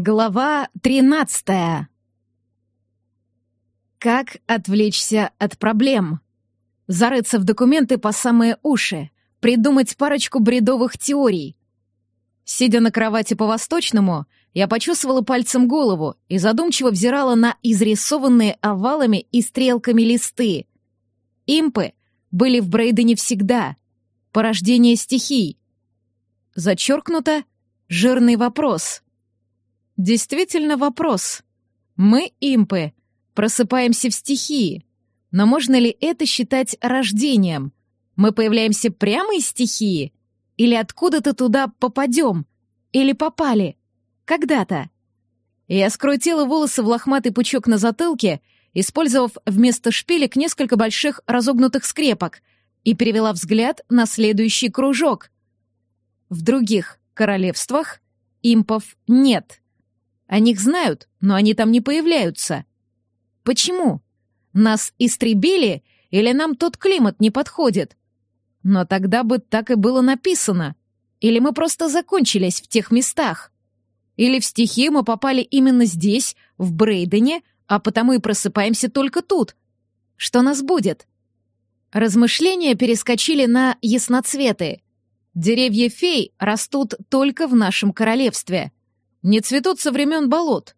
Глава тринадцатая. Как отвлечься от проблем? Зарыться в документы по самые уши, придумать парочку бредовых теорий. Сидя на кровати по-восточному, я почувствовала пальцем голову и задумчиво взирала на изрисованные овалами и стрелками листы. Импы были в Брейдене всегда. Порождение стихий. Зачеркнуто жирный вопрос — Действительно вопрос. Мы, импы, просыпаемся в стихии. Но можно ли это считать рождением? Мы появляемся прямо из стихии? Или откуда-то туда попадем? Или попали? Когда-то? Я скрутила волосы в лохматый пучок на затылке, использовав вместо шпилек несколько больших разогнутых скрепок, и перевела взгляд на следующий кружок. В других королевствах импов нет. О них знают, но они там не появляются. Почему? Нас истребили или нам тот климат не подходит? Но тогда бы так и было написано. Или мы просто закончились в тех местах? Или в стихи мы попали именно здесь, в Брейдене, а потому и просыпаемся только тут? Что нас будет? Размышления перескочили на ясноцветы. Деревья фей растут только в нашем королевстве — не цветут со времен болот.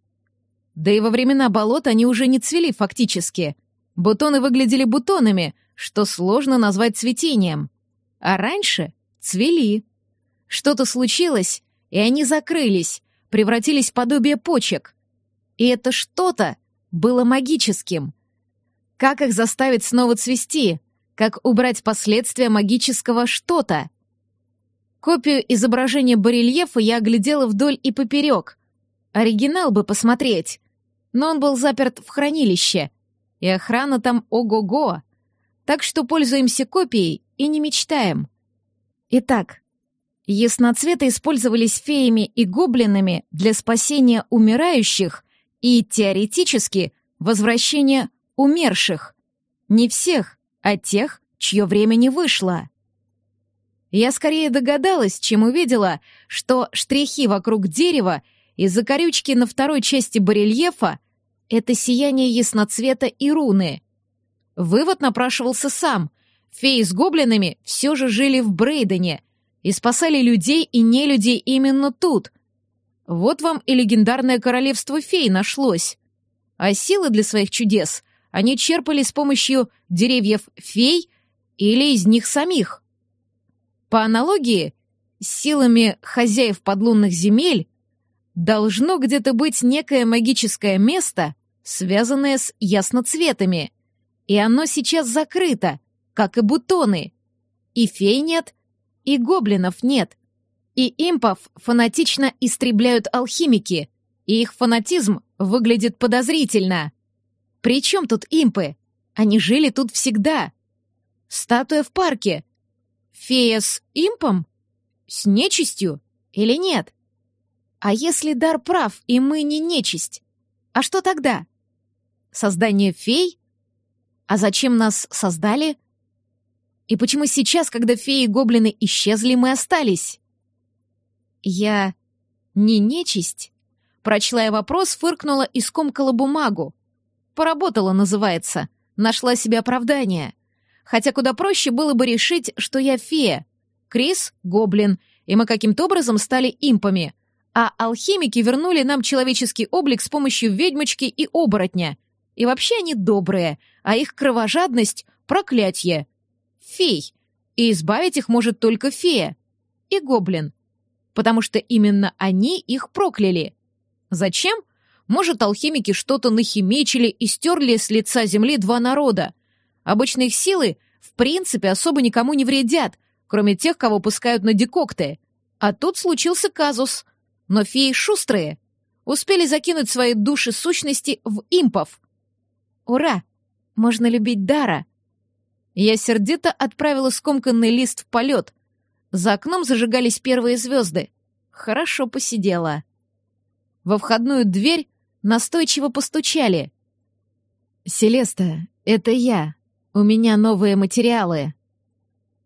Да и во времена болот они уже не цвели фактически. Бутоны выглядели бутонами, что сложно назвать цветением. А раньше цвели. Что-то случилось, и они закрылись, превратились в подобие почек. И это что-то было магическим. Как их заставить снова цвести? Как убрать последствия магического что-то? Копию изображения барельефа я оглядела вдоль и поперек. Оригинал бы посмотреть. Но он был заперт в хранилище. И охрана там ого-го. Так что пользуемся копией и не мечтаем. Итак, ясноцветы использовались феями и гоблинами для спасения умирающих и, теоретически, возвращения умерших. Не всех, а тех, чье время не вышло. Я скорее догадалась, чем увидела, что штрихи вокруг дерева и закорючки на второй части барельефа — это сияние ясноцвета и руны. Вывод напрашивался сам. Феи с гоблинами все же жили в Брейдене и спасали людей и нелюдей именно тут. Вот вам и легендарное королевство фей нашлось. А силы для своих чудес они черпали с помощью деревьев фей или из них самих. По аналогии, с силами хозяев подлунных земель должно где-то быть некое магическое место, связанное с ясноцветами, и оно сейчас закрыто, как и бутоны. И фей нет, и гоблинов нет, и импов фанатично истребляют алхимики, и их фанатизм выглядит подозрительно. При чем тут импы? Они жили тут всегда. Статуя в парке — Фея с импом? С нечистью? Или нет? А если дар прав, и мы не нечисть? А что тогда? Создание фей? А зачем нас создали? И почему сейчас, когда феи и гоблины исчезли, мы остались? Я не нечисть? Прочла я вопрос, фыркнула и скомкала бумагу. Поработала, называется. Нашла себе оправдание. Хотя куда проще было бы решить, что я фея. Крис — гоблин, и мы каким-то образом стали импами. А алхимики вернули нам человеческий облик с помощью ведьмочки и оборотня. И вообще они добрые, а их кровожадность — проклятье. Фей. И избавить их может только фея. И гоблин. Потому что именно они их прокляли. Зачем? Может, алхимики что-то нахимичили и стерли с лица земли два народа. Обычно их силы, в принципе, особо никому не вредят, кроме тех, кого пускают на декокты. А тут случился казус. Но феи шустрые. Успели закинуть свои души сущности в импов. Ура! Можно любить Дара. Я сердито отправила скомканный лист в полет. За окном зажигались первые звезды. Хорошо посидела. Во входную дверь настойчиво постучали. «Селеста, это я», у меня новые материалы.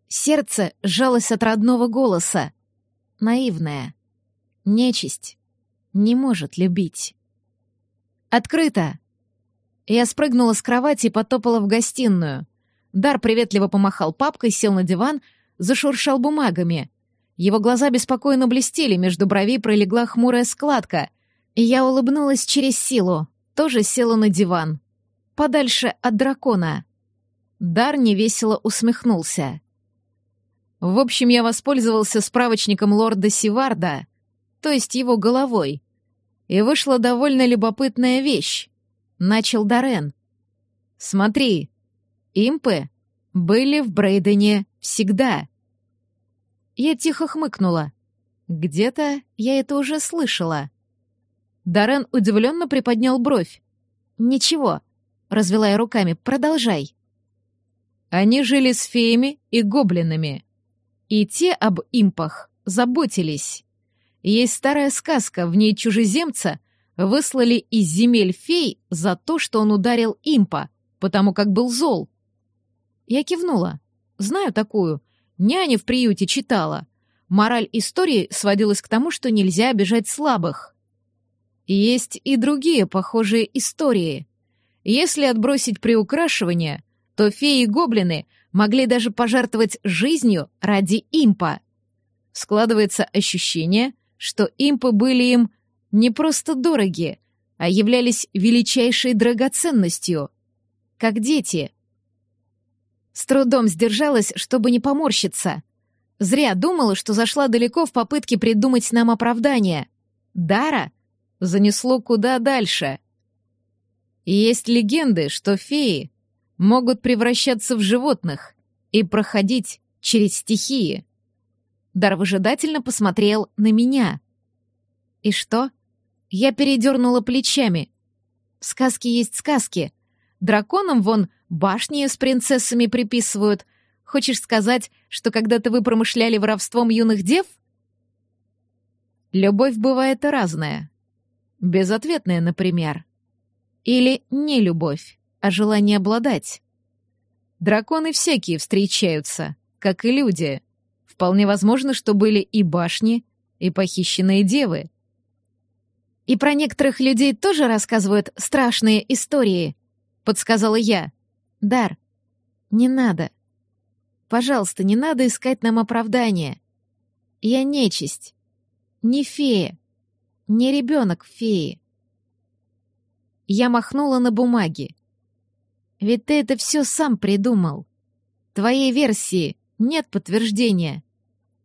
Сердце сжалось от родного голоса. Наивная. Нечисть. не может любить. «Открыто!» Я спрыгнула с кровати и потопала в гостиную. Дар приветливо помахал папкой, сел на диван, зашуршал бумагами. Его глаза беспокойно блестели, между бровей пролегла хмурая складка. И я улыбнулась через силу, тоже села на диван. Подальше от дракона. Дар невесело усмехнулся. В общем, я воспользовался справочником лорда Сиварда, то есть его головой. И вышла довольно любопытная вещь. Начал Дарен. Смотри, импы были в Брейдене всегда. Я тихо хмыкнула. Где-то я это уже слышала. Дарен удивленно приподнял бровь. «Ничего», — развела я руками, — «продолжай». Они жили с феями и гоблинами. И те об импах заботились. Есть старая сказка, в ней чужеземца выслали из земель фей за то, что он ударил импа, потому как был зол. Я кивнула. Знаю такую. Няня в приюте читала. Мораль истории сводилась к тому, что нельзя обижать слабых. Есть и другие похожие истории. Если отбросить приукрашивание, то феи и гоблины могли даже пожертвовать жизнью ради импа. Складывается ощущение, что импы были им не просто дороги, а являлись величайшей драгоценностью, как дети. С трудом сдержалась, чтобы не поморщиться. Зря думала, что зашла далеко в попытке придумать нам оправдание. Дара занесло куда дальше. есть легенды, что феи могут превращаться в животных и проходить через стихии. Дар выжидательно посмотрел на меня. И что? Я передернула плечами. Сказки есть сказки. Драконам вон башни с принцессами приписывают. Хочешь сказать, что когда-то вы промышляли воровством юных дев? Любовь бывает разная. Безответная, например. Или не любовь а желание обладать. Драконы всякие встречаются, как и люди. Вполне возможно, что были и башни, и похищенные девы. И про некоторых людей тоже рассказывают страшные истории, подсказала я. Дар, не надо. Пожалуйста, не надо искать нам оправдания. Я нечисть, не фея, не ребенок феи. Я махнула на бумаге. Ведь ты это все сам придумал. Твоей версии нет подтверждения.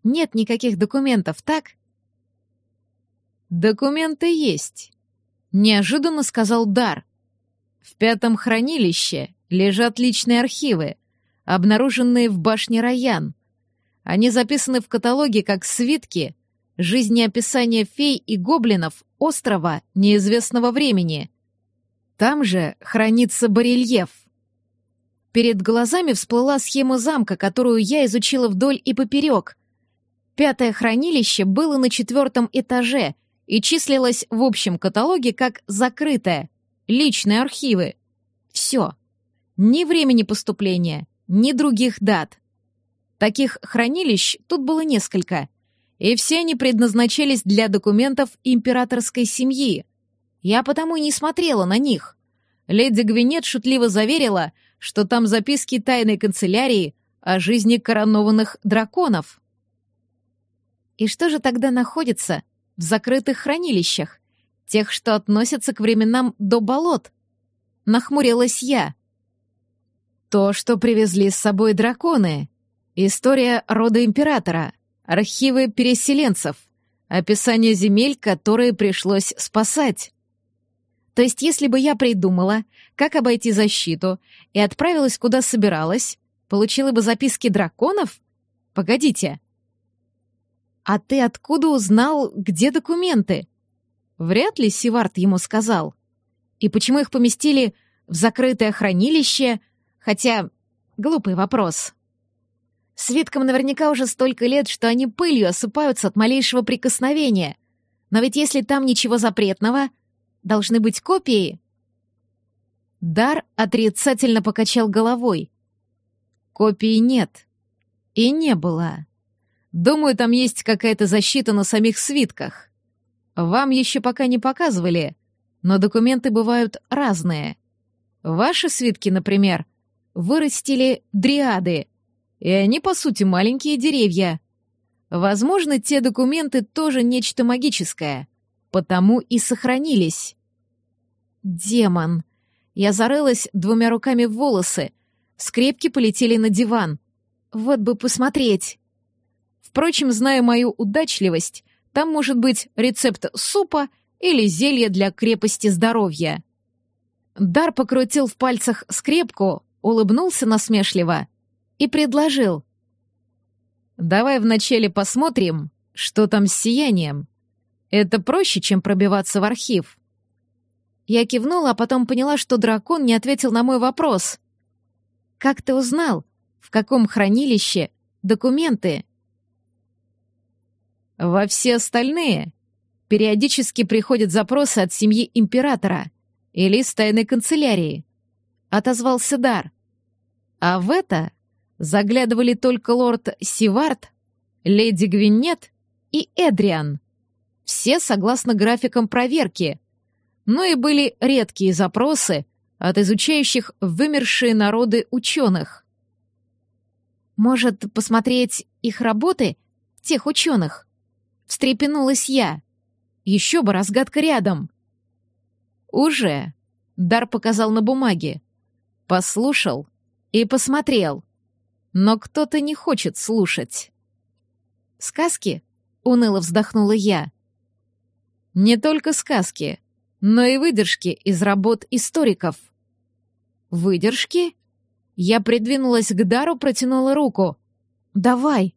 Нет никаких документов, так? Документы есть, неожиданно сказал Дар. В пятом хранилище лежат личные архивы, обнаруженные в башне Раян. Они записаны в каталоге как свитки жизнеописания фей и гоблинов острова неизвестного времени. Там же хранится барельеф. Перед глазами всплыла схема замка, которую я изучила вдоль и поперек. Пятое хранилище было на четвертом этаже и числилось в общем каталоге как закрытое, личные архивы. Все. Ни времени поступления, ни других дат. Таких хранилищ тут было несколько, и все они предназначались для документов императорской семьи. Я потому и не смотрела на них. Леди Гвинет шутливо заверила, что там записки тайной канцелярии о жизни коронованных драконов. И что же тогда находится в закрытых хранилищах, тех, что относятся к временам до болот? Нахмурилась я. То, что привезли с собой драконы, история рода императора, архивы переселенцев, описание земель, которые пришлось спасать. То есть, если бы я придумала, как обойти защиту, и отправилась куда собиралась, получила бы записки драконов? Погодите. А ты откуда узнал, где документы? Вряд ли Сивард ему сказал. И почему их поместили в закрытое хранилище? Хотя, глупый вопрос. Свиткам наверняка уже столько лет, что они пылью осыпаются от малейшего прикосновения. Но ведь если там ничего запретного, должны быть копии. Дар отрицательно покачал головой. Копии нет. И не было. Думаю, там есть какая-то защита на самих свитках. вам еще пока не показывали, но документы бывают разные. Ваши свитки, например, вырастили дриады, и они, по сути, маленькие деревья. Возможно, те документы тоже нечто магическое, потому и сохранились. Демон. Я зарылась двумя руками в волосы. Скрепки полетели на диван. Вот бы посмотреть. Впрочем, зная мою удачливость, там может быть рецепт супа или зелье для крепости здоровья. Дар покрутил в пальцах скрепку, улыбнулся насмешливо и предложил. «Давай вначале посмотрим, что там с сиянием. Это проще, чем пробиваться в архив». Я кивнула, а потом поняла, что дракон не ответил на мой вопрос. «Как ты узнал, в каком хранилище документы?» Во все остальные периодически приходят запросы от семьи императора или из тайной канцелярии. Отозвался Дар. А в это заглядывали только лорд Сивард, леди Гвинет и Эдриан. Все согласно графикам проверки. Но и были редкие запросы от изучающих вымершие народы ученых. Может, посмотреть их работы, тех ученых? встрепенулась я. Еще бы разгадка рядом. Уже. Дар показал на бумаге. Послушал и посмотрел. Но кто-то не хочет слушать. Сказки? Уныло вздохнула я. Не только сказки, но и выдержки из работ историков. Выдержки? Я придвинулась к Дару, протянула руку. «Давай!»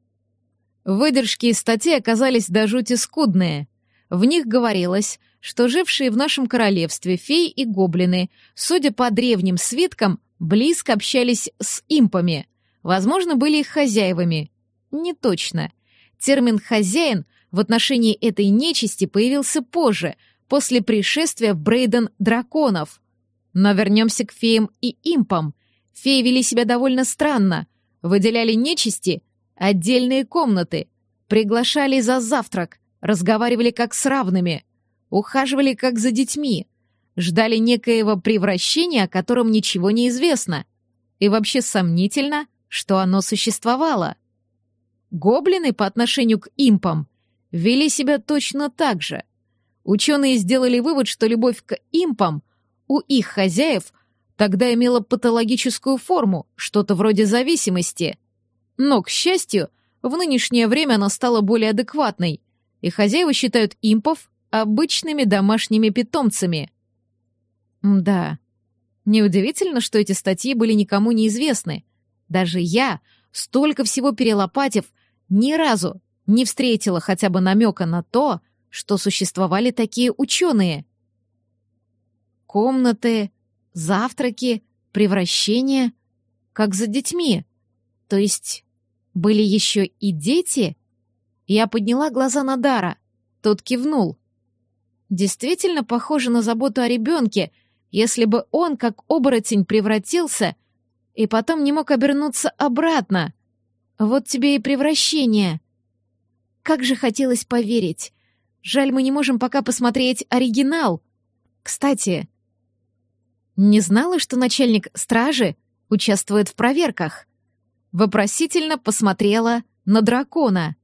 Выдержки из статей оказались до жути скудные. В них говорилось, что жившие в нашем королевстве феи и гоблины, судя по древним свиткам, близко общались с импами. Возможно, были их хозяевами. Не точно. Термин «хозяин» в отношении этой нечисти появился позже, после пришествия в Брейден драконов. Но вернемся к феям и импам. Феи вели себя довольно странно, выделяли нечисти — Отдельные комнаты. Приглашали за завтрак, разговаривали как с равными, ухаживали как за детьми, ждали некоего превращения, о котором ничего не известно. И вообще сомнительно, что оно существовало. Гоблины по отношению к импам вели себя точно так же. Ученые сделали вывод, что любовь к импам у их хозяев тогда имела патологическую форму, что-то вроде зависимости. Но, к счастью, в нынешнее время она стала более адекватной, и хозяева считают импов обычными домашними питомцами. Да, неудивительно, что эти статьи были никому неизвестны. Даже я, столько всего перелопатив, ни разу не встретила хотя бы намека на то, что существовали такие ученые. Комнаты, завтраки, превращения, как за детьми. То есть были еще и дети? Я подняла глаза на Дара. Тот кивнул. Действительно похоже на заботу о ребенке, если бы он, как оборотень, превратился и потом не мог обернуться обратно. Вот тебе и превращение. Как же хотелось поверить. Жаль, мы не можем пока посмотреть оригинал. Кстати, не знала, что начальник стражи участвует в проверках вопросительно посмотрела на дракона.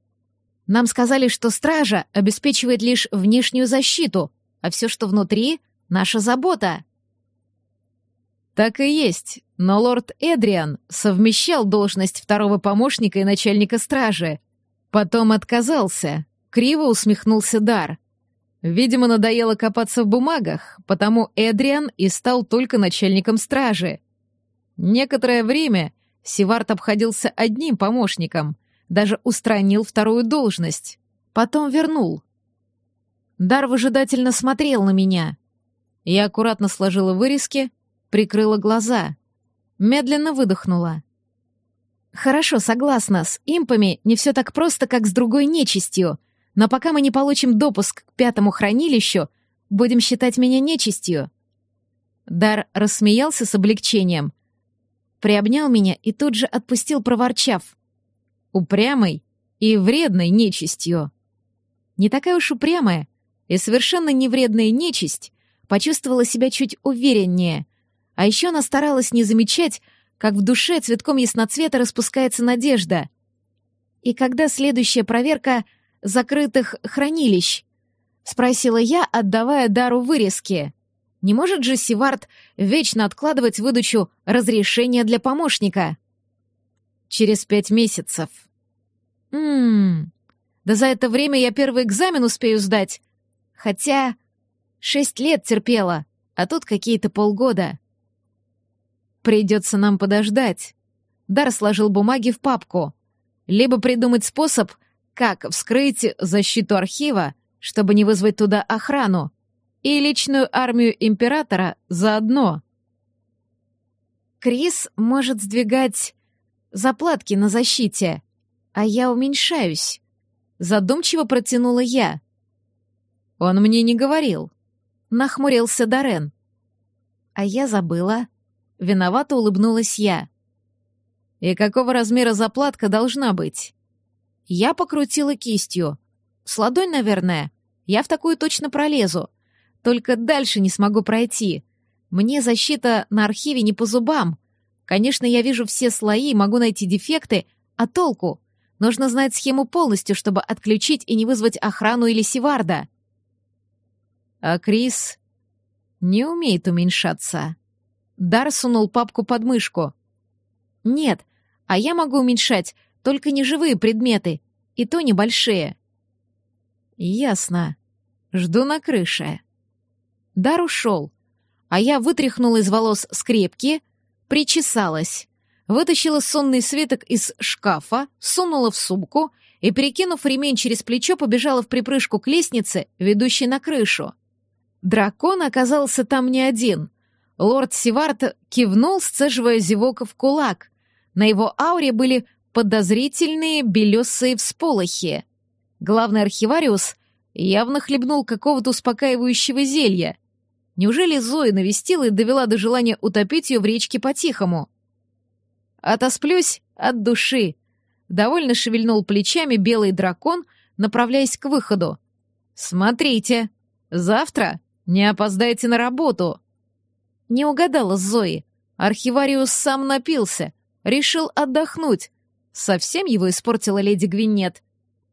Нам сказали, что стража обеспечивает лишь внешнюю защиту, а все, что внутри — наша забота. Так и есть, но лорд Эдриан совмещал должность второго помощника и начальника стражи. Потом отказался, криво усмехнулся Дар. Видимо, надоело копаться в бумагах, потому Эдриан и стал только начальником стражи. Некоторое время Сивард обходился одним помощником, даже устранил вторую должность. Потом вернул. Дар выжидательно смотрел на меня. Я аккуратно сложила вырезки, прикрыла глаза. Медленно выдохнула. «Хорошо, согласна, с импами не все так просто, как с другой нечистью, но пока мы не получим допуск к пятому хранилищу, будем считать меня нечистью». Дар рассмеялся с облегчением, приобнял меня и тут же отпустил, проворчав. Упрямой и вредной нечистью. Не такая уж упрямая, и совершенно невредная нечисть почувствовала себя чуть увереннее, а еще она старалась не замечать, как в душе цветком ясноцвета распускается надежда. «И когда следующая проверка закрытых хранилищ?» — спросила я, отдавая дару вырезки. «Не может же Сивард вечно откладывать выдачу разрешения для помощника?» «Через пять месяцев». «Ммм, да за это время я первый экзамен успею сдать. Хотя шесть лет терпела, а тут какие-то полгода». «Придется нам подождать». Дар сложил бумаги в папку. «Либо придумать способ, как вскрыть защиту архива, чтобы не вызвать туда охрану, и личную армию императора заодно». Крис может сдвигать заплатки на защите, а я уменьшаюсь. Задумчиво протянула я. Он мне не говорил. Нахмурился Дарен. А я забыла. Виновато улыбнулась я. И какого размера заплатка должна быть? Я покрутила кистью. С ладонь, наверное. Я в такую точно пролезу. Только дальше не смогу пройти. Мне защита на архиве не по зубам. Конечно, я вижу все слои и могу найти дефекты, а толку? Нужно знать схему полностью, чтобы отключить и не вызвать охрану или севарда. А Крис не умеет уменьшаться. Дар сунул папку под мышку. «Нет, а я могу уменьшать только неживые предметы, и то небольшие». «Ясно. Жду на крыше». Дар ушел, а я вытряхнула из волос скрепки, причесалась, вытащила сонный свиток из шкафа, сунула в сумку и, перекинув ремень через плечо, побежала в припрыжку к лестнице, ведущей на крышу. Дракон оказался там не один — Лорд Сивард кивнул, сцеживая зевока в кулак. На его ауре были подозрительные белесые всполохи. Главный архивариус явно хлебнул какого-то успокаивающего зелья. Неужели Зоя навестила и довела до желания утопить ее в речке по-тихому? «Отосплюсь от души», — довольно шевельнул плечами белый дракон, направляясь к выходу. «Смотрите, завтра не опоздайте на работу». Не угадала Зои. Архивариус сам напился, решил отдохнуть. Совсем его испортила леди Гвинет.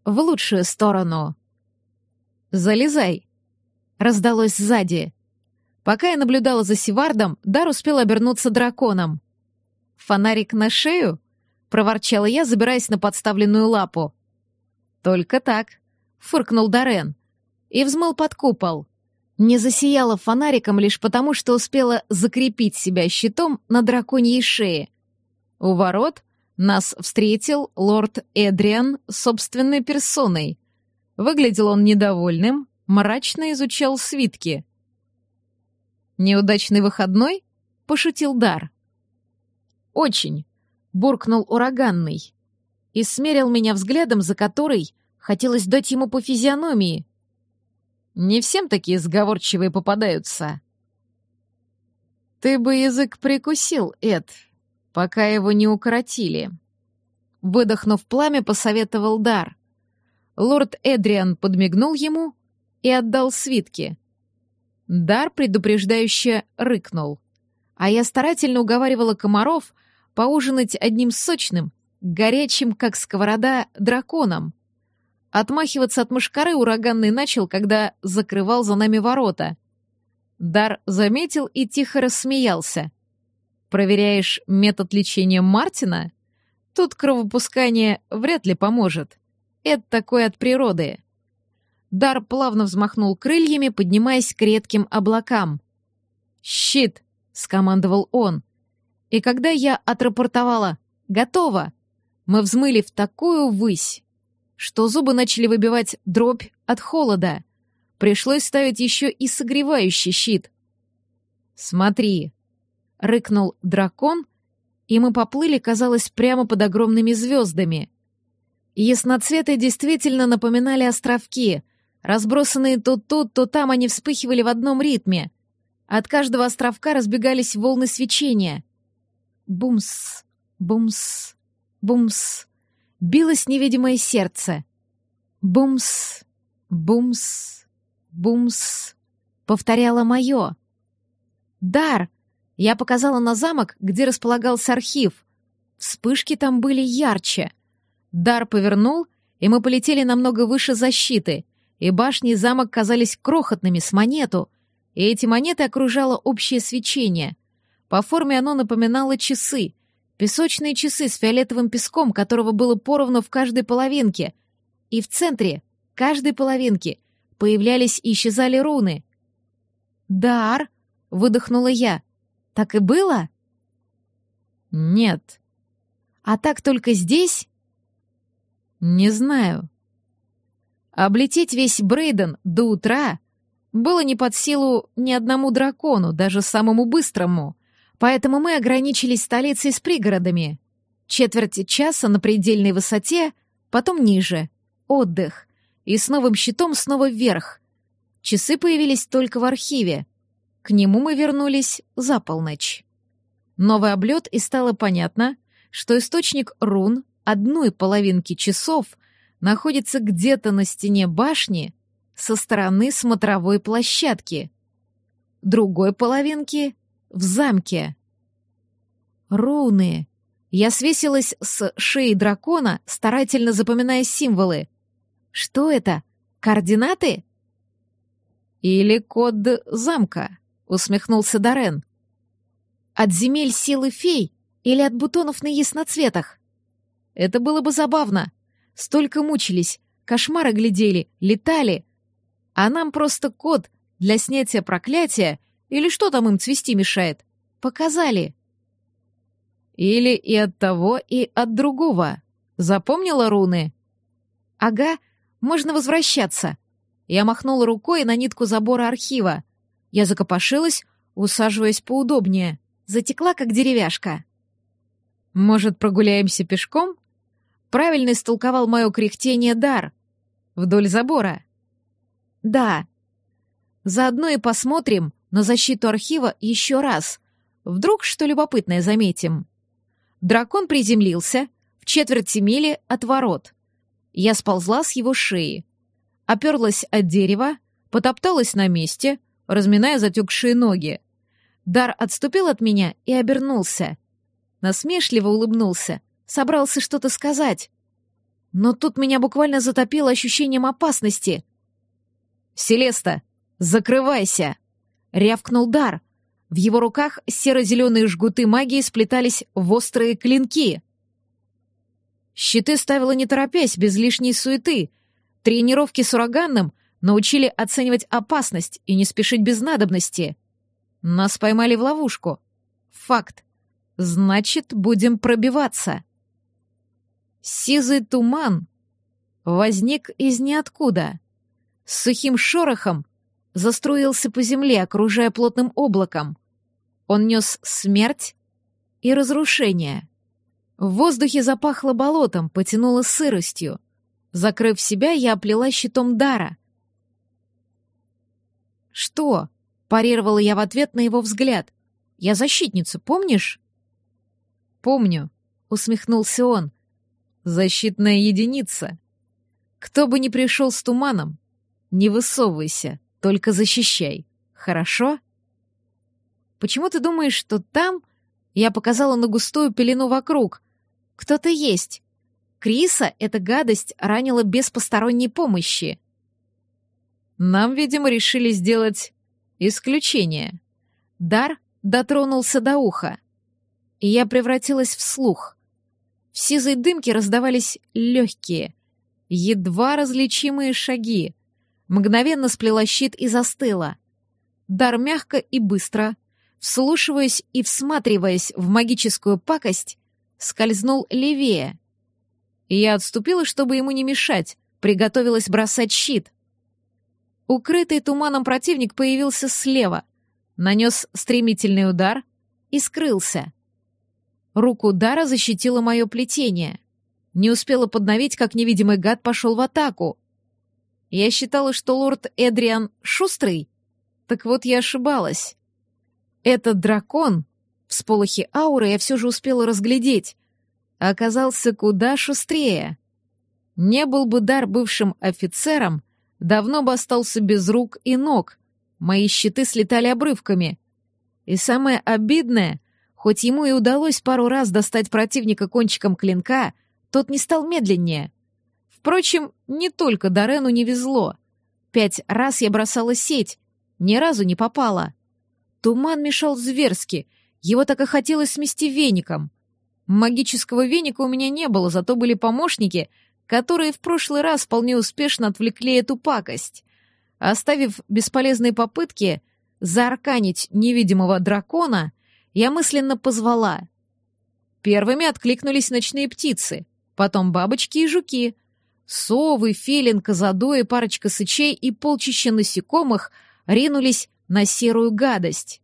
В лучшую сторону. «Залезай», — раздалось сзади. Пока я наблюдала за Сивардом, Дар успел обернуться драконом. «Фонарик на шею?» — проворчала я, забираясь на подставленную лапу. «Только так», — фыркнул Дарен и взмыл под купол не засияла фонариком лишь потому, что успела закрепить себя щитом на драконьей шее. У ворот нас встретил лорд Эдриан собственной персоной. Выглядел он недовольным, мрачно изучал свитки. «Неудачный выходной?» — пошутил Дар. «Очень», — буркнул ураганный и смерил меня взглядом, за который хотелось дать ему по физиономии — не всем такие сговорчивые попадаются. Ты бы язык прикусил, Эд, пока его не укоротили. Выдохнув пламя, посоветовал Дар. Лорд Эдриан подмигнул ему и отдал свитки. Дар предупреждающе рыкнул. А я старательно уговаривала комаров поужинать одним сочным, горячим, как сковорода, драконом. Отмахиваться от мышкары ураганный начал, когда закрывал за нами ворота. Дар заметил и тихо рассмеялся. «Проверяешь метод лечения Мартина? Тут кровопускание вряд ли поможет. Это такое от природы». Дар плавно взмахнул крыльями, поднимаясь к редким облакам. «Щит!» — скомандовал он. И когда я отрапортовала «Готово!», мы взмыли в такую высь, что зубы начали выбивать дробь от холода. Пришлось ставить еще и согревающий щит. «Смотри!» — рыкнул дракон, и мы поплыли, казалось, прямо под огромными звездами. Ясноцветы действительно напоминали островки. Разбросанные то тут, то там они вспыхивали в одном ритме. От каждого островка разбегались волны свечения. Бумс, бумс, бумс билось невидимое сердце. Бумс, бумс, Бумс. Повторяло мое. Дар. Я показала на замок, где располагался архив. Вспышки там были ярче. Дар повернул, и мы полетели намного выше защиты, и башни и замок казались крохотными с монету, и эти монеты окружало общее свечение. По форме оно напоминало часы, песочные часы с фиолетовым песком, которого было поровну в каждой половинке, и в центре каждой половинки появлялись и исчезали руны. «Дар!» — выдохнула я. «Так и было?» «Нет». «А так только здесь?» «Не знаю». Облететь весь Брейден до утра было не под силу ни одному дракону, даже самому быстрому, поэтому мы ограничились столицей с пригородами. Четверть часа на предельной высоте, потом ниже. Отдых. И с новым щитом снова вверх. Часы появились только в архиве. К нему мы вернулись за полночь. Новый облет, и стало понятно, что источник рун одной половинки часов находится где-то на стене башни со стороны смотровой площадки. Другой половинки — в замке. Руны. Я свесилась с шеи дракона, старательно запоминая символы. Что это? Координаты? Или код замка? Усмехнулся Дарен. От земель силы фей или от бутонов на ясноцветах? Это было бы забавно. Столько мучились, кошмары глядели, летали. А нам просто код для снятия проклятия или что там им цвести мешает? Показали. Или и от того, и от другого. Запомнила руны? Ага, можно возвращаться. Я махнула рукой на нитку забора архива. Я закопошилась, усаживаясь поудобнее. Затекла, как деревяшка. Может, прогуляемся пешком? Правильно истолковал мое кряхтение дар. Вдоль забора. Да. Заодно и посмотрим на защиту архива еще раз. Вдруг что любопытное заметим. Дракон приземлился в четверти мили от ворот. Я сползла с его шеи. Оперлась от дерева, потопталась на месте, разминая затекшие ноги. Дар отступил от меня и обернулся. Насмешливо улыбнулся, собрался что-то сказать. Но тут меня буквально затопило ощущением опасности. «Селеста, закрывайся!» — рявкнул Дар, в его руках серо-зеленые жгуты магии сплетались в острые клинки. Щиты ставила не торопясь, без лишней суеты. Тренировки с ураганным научили оценивать опасность и не спешить без надобности. Нас поймали в ловушку. Факт. Значит, будем пробиваться. Сизый туман возник из ниоткуда. С сухим шорохом заструился по земле, окружая плотным облаком. Он нес смерть и разрушение. В воздухе запахло болотом, потянуло сыростью. Закрыв себя, я оплела щитом дара. «Что?» — парировала я в ответ на его взгляд. «Я защитница, помнишь?» «Помню», — усмехнулся он. «Защитная единица. Кто бы ни пришел с туманом, не высовывайся, только защищай. Хорошо? Почему ты думаешь, что там... Я показала на густую пелену вокруг. Кто-то есть. Криса эта гадость ранила без посторонней помощи. Нам, видимо, решили сделать исключение. Дар дотронулся до уха. И я превратилась в слух. В сизой дымке раздавались легкие, едва различимые шаги. Мгновенно сплела щит и застыла. Дар мягко и быстро, вслушиваясь и всматриваясь в магическую пакость, скользнул левее. Я отступила, чтобы ему не мешать, приготовилась бросать щит. Укрытый туманом противник появился слева, нанес стремительный удар и скрылся. Руку удара защитила мое плетение. Не успела подновить, как невидимый гад пошел в атаку. Я считала, что лорд Эдриан шустрый. Так вот я ошибалась. Этот дракон, в сполохе ауры я все же успела разглядеть, оказался куда шустрее. Не был бы дар бывшим офицером, давно бы остался без рук и ног. Мои щиты слетали обрывками. И самое обидное, хоть ему и удалось пару раз достать противника кончиком клинка, тот не стал медленнее. Впрочем, не только Дорену не везло. Пять раз я бросала сеть, ни разу не попала. Туман мешал зверски, его так и хотелось смести веником. Магического веника у меня не было, зато были помощники, которые в прошлый раз вполне успешно отвлекли эту пакость. Оставив бесполезные попытки заарканить невидимого дракона, я мысленно позвала. Первыми откликнулись ночные птицы, потом бабочки и жуки, совы, филин, козадои, парочка сычей и полчища насекомых ринулись на серую гадость.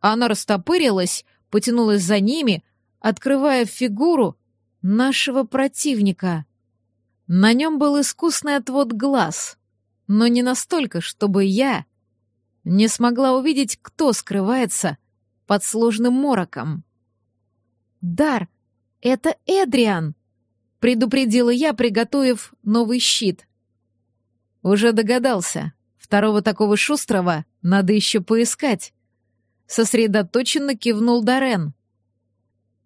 Она растопырилась, потянулась за ними, открывая фигуру нашего противника. На нем был искусный отвод глаз, но не настолько, чтобы я не смогла увидеть, кто скрывается под сложным мороком. «Дар, это Эдриан!» — предупредила я, приготовив новый щит. «Уже догадался. Второго такого шустрого надо еще поискать». Сосредоточенно кивнул Дорен.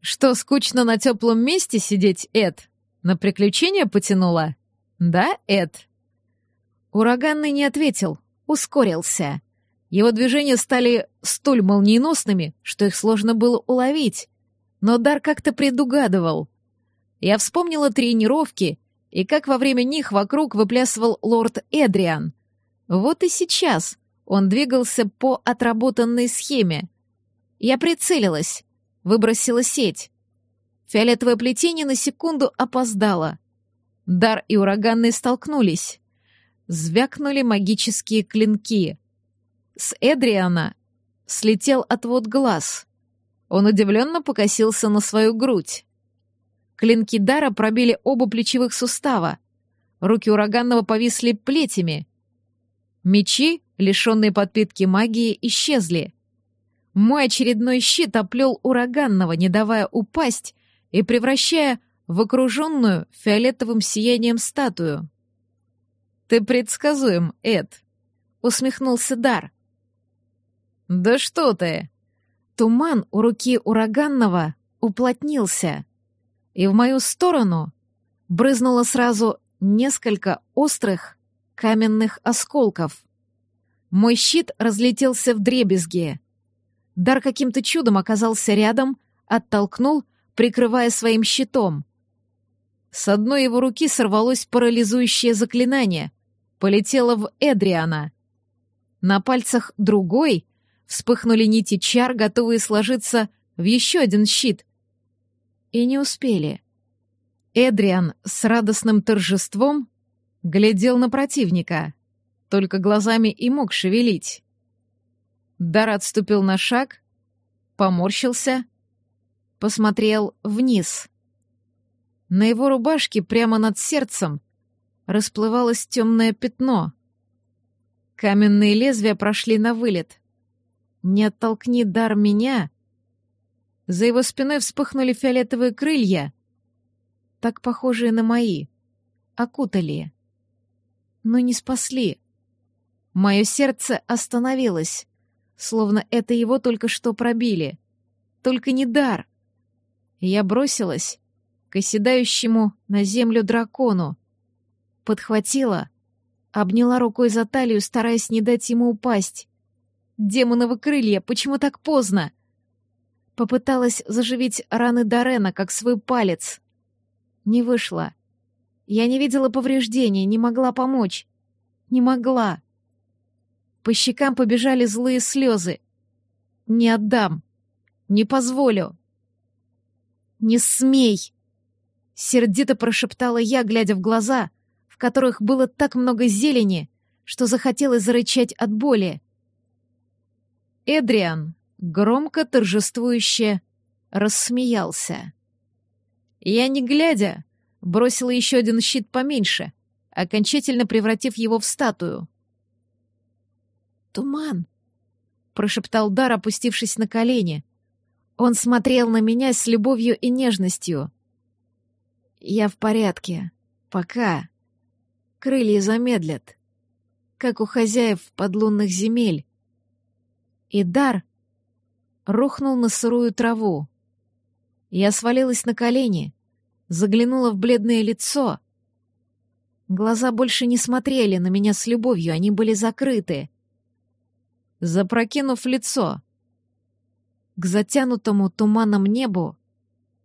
«Что, скучно на теплом месте сидеть, Эд? На приключения потянула? Да, Эд?» Ураганный не ответил, ускорился. Его движения стали столь молниеносными, что их сложно было уловить. Но Дар как-то предугадывал. Я вспомнила тренировки и как во время них вокруг выплясывал лорд Эдриан. Вот и сейчас он двигался по отработанной схеме. Я прицелилась, выбросила сеть. Фиолетовое плетение на секунду опоздало. Дар и ураганный столкнулись. Звякнули магические клинки. С Эдриана слетел отвод глаз. Он удивленно покосился на свою грудь. Клинки Дара пробили оба плечевых сустава. Руки ураганного повисли плетями. Мечи, лишенные подпитки магии, исчезли. Мой очередной щит оплел ураганного, не давая упасть и превращая в окруженную фиолетовым сиянием статую. «Ты предсказуем, Эд», — усмехнулся Дар. «Да что ты!» Туман у руки ураганного уплотнился, и в мою сторону брызнуло сразу несколько острых каменных осколков. Мой щит разлетелся в дребезги. Дар каким-то чудом оказался рядом, оттолкнул, прикрывая своим щитом. С одной его руки сорвалось парализующее заклинание, полетело в Эдриана. На пальцах другой вспыхнули нити чар, готовые сложиться в еще один щит. И не успели. Эдриан с радостным торжеством глядел на противника, только глазами и мог шевелить. Дар отступил на шаг, поморщился, посмотрел вниз. На его рубашке прямо над сердцем расплывалось темное пятно. Каменные лезвия прошли на вылет. Не оттолкни дар меня. За его спиной вспыхнули фиолетовые крылья, так похожие на мои, окутали но не спасли. Мое сердце остановилось, словно это его только что пробили. Только не дар. Я бросилась к оседающему на землю дракону. Подхватила, обняла рукой за талию, стараясь не дать ему упасть. Демоновы крылья, почему так поздно? Попыталась заживить раны Дорена, как свой палец. Не вышло. Я не видела повреждений, не могла помочь. Не могла. По щекам побежали злые слезы. Не отдам. Не позволю. Не смей! Сердито прошептала я, глядя в глаза, в которых было так много зелени, что захотелось зарычать от боли. Эдриан громко торжествующе рассмеялся. Я, не глядя, бросила еще один щит поменьше, окончательно превратив его в статую. «Туман!» — прошептал Дар, опустившись на колени. Он смотрел на меня с любовью и нежностью. «Я в порядке. Пока. Крылья замедлят. как у хозяев подлунных земель. И дар рухнул на сырую траву. Я свалилась на колени, заглянула в бледное лицо. Глаза больше не смотрели на меня с любовью, они были закрыты. Запрокинув лицо к затянутому туманом небу,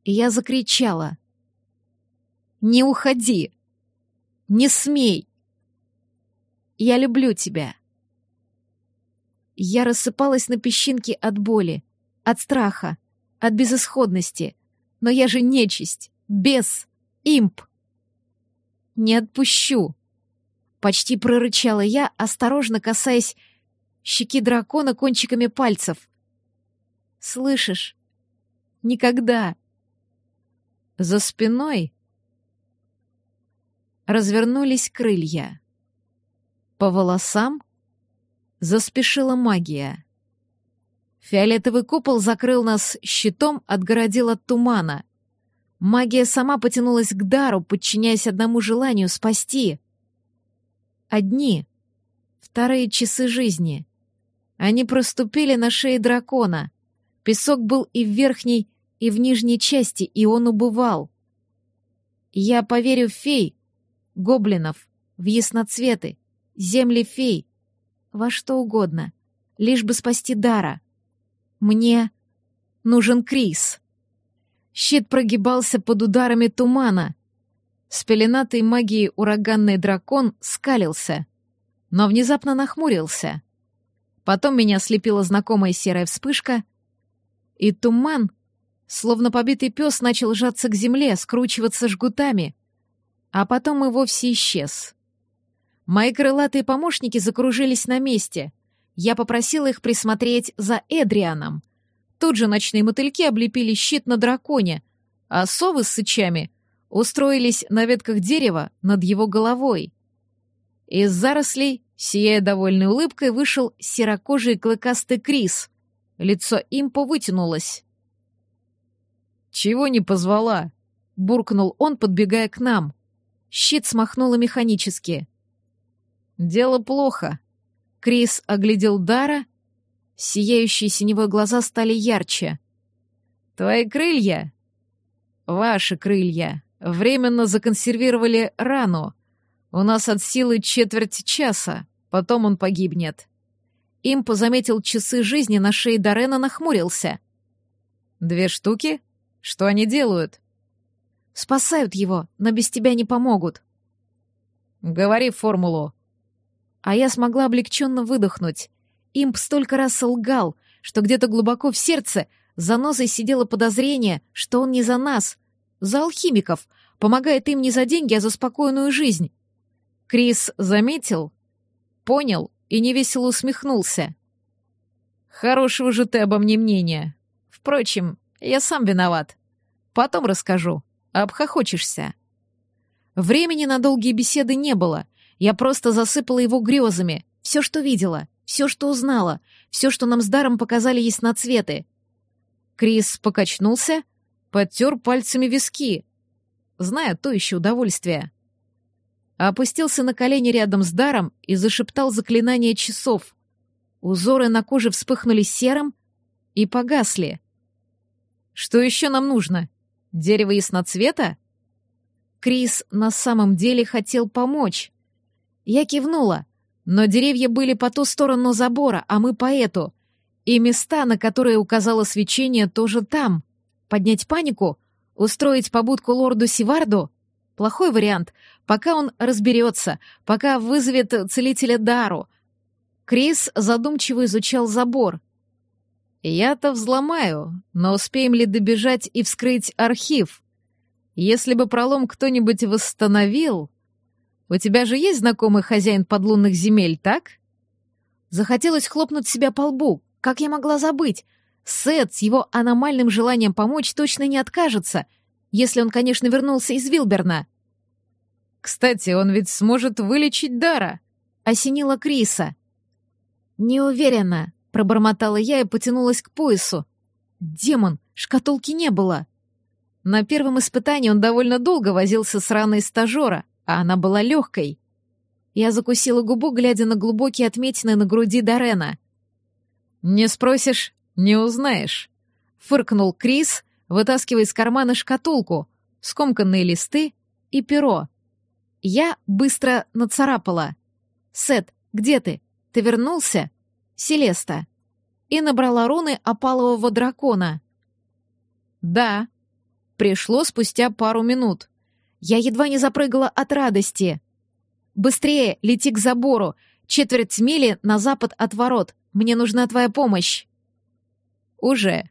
я закричала. «Не уходи! Не смей! Я люблю тебя!» Я рассыпалась на песчинки от боли, от страха, от безысходности. Но я же нечисть, бес, имп. Не отпущу. Почти прорычала я, осторожно касаясь щеки дракона кончиками пальцев. Слышишь? Никогда. За спиной развернулись крылья. По волосам заспешила магия. Фиолетовый купол закрыл нас щитом, отгородил от тумана. Магия сама потянулась к дару, подчиняясь одному желанию — спасти. Одни, вторые часы жизни. Они проступили на шее дракона. Песок был и в верхней, и в нижней части, и он убывал. Я поверю в фей, гоблинов, в ясноцветы, земли фей, во что угодно, лишь бы спасти Дара. Мне нужен Крис. Щит прогибался под ударами тумана. Спеленатый магией ураганный дракон скалился, но внезапно нахмурился. Потом меня слепила знакомая серая вспышка, и туман, словно побитый пес, начал сжаться к земле, скручиваться жгутами, а потом и вовсе исчез. Мои крылатые помощники закружились на месте. Я попросила их присмотреть за Эдрианом. Тут же ночные мотыльки облепили щит на драконе, а совы с сычами устроились на ветках дерева над его головой. Из зарослей, сияя довольной улыбкой, вышел серокожий клыкастый Крис. Лицо импо вытянулось. «Чего не позвала?» — буркнул он, подбегая к нам. Щит смахнуло механически. Дело плохо. Крис оглядел Дара. Сияющие синевые глаза стали ярче. Твои крылья? Ваши крылья. Временно законсервировали рану. У нас от силы четверть часа. Потом он погибнет. Импо заметил часы жизни на шее Дарена, нахмурился. «Две штуки? Что они делают?» «Спасают его, но без тебя не помогут». «Говори формулу», а я смогла облегченно выдохнуть. Имп столько раз солгал, что где-то глубоко в сердце занозой сидело подозрение, что он не за нас, за алхимиков, помогает им не за деньги, а за спокойную жизнь. Крис заметил, понял и невесело усмехнулся. «Хорошего же ты обо мне мнения. Впрочем, я сам виноват. Потом расскажу. Обхохочешься». Времени на долгие беседы не было — я просто засыпала его грезами. Все, что видела, все, что узнала, все, что нам с даром показали ясноцветы. Крис покачнулся, подтер пальцами виски. Знаю, то еще удовольствие. Опустился на колени рядом с даром и зашептал заклинание часов. Узоры на коже вспыхнули серым и погасли. Что еще нам нужно? Дерево ясноцвета? Крис на самом деле хотел помочь. Я кивнула, но деревья были по ту сторону забора, а мы по эту. И места, на которые указало свечение, тоже там. Поднять панику? Устроить побудку лорду Сиварду? Плохой вариант. Пока он разберется, пока вызовет целителя Дару. Крис задумчиво изучал забор. «Я-то взломаю, но успеем ли добежать и вскрыть архив? Если бы пролом кто-нибудь восстановил...» У тебя же есть знакомый хозяин подлунных земель, так? Захотелось хлопнуть себя по лбу. Как я могла забыть? Сет с его аномальным желанием помочь точно не откажется, если он, конечно, вернулся из Вилберна. Кстати, он ведь сможет вылечить Дара, осенила Криса. Не уверена, пробормотала я и потянулась к поясу. Демон, шкатулки не было. На первом испытании он довольно долго возился с раной стажера — а она была легкой. Я закусила губу, глядя на глубокие отметины на груди Дорена. «Не спросишь, не узнаешь», — фыркнул Крис, вытаскивая из кармана шкатулку, скомканные листы и перо. Я быстро нацарапала. «Сет, где ты? Ты вернулся?» «Селеста». И набрала руны опалового дракона. «Да». Пришло спустя пару минут. Я едва не запрыгала от радости. «Быстрее, лети к забору. Четверть мили на запад от ворот. Мне нужна твоя помощь». «Уже».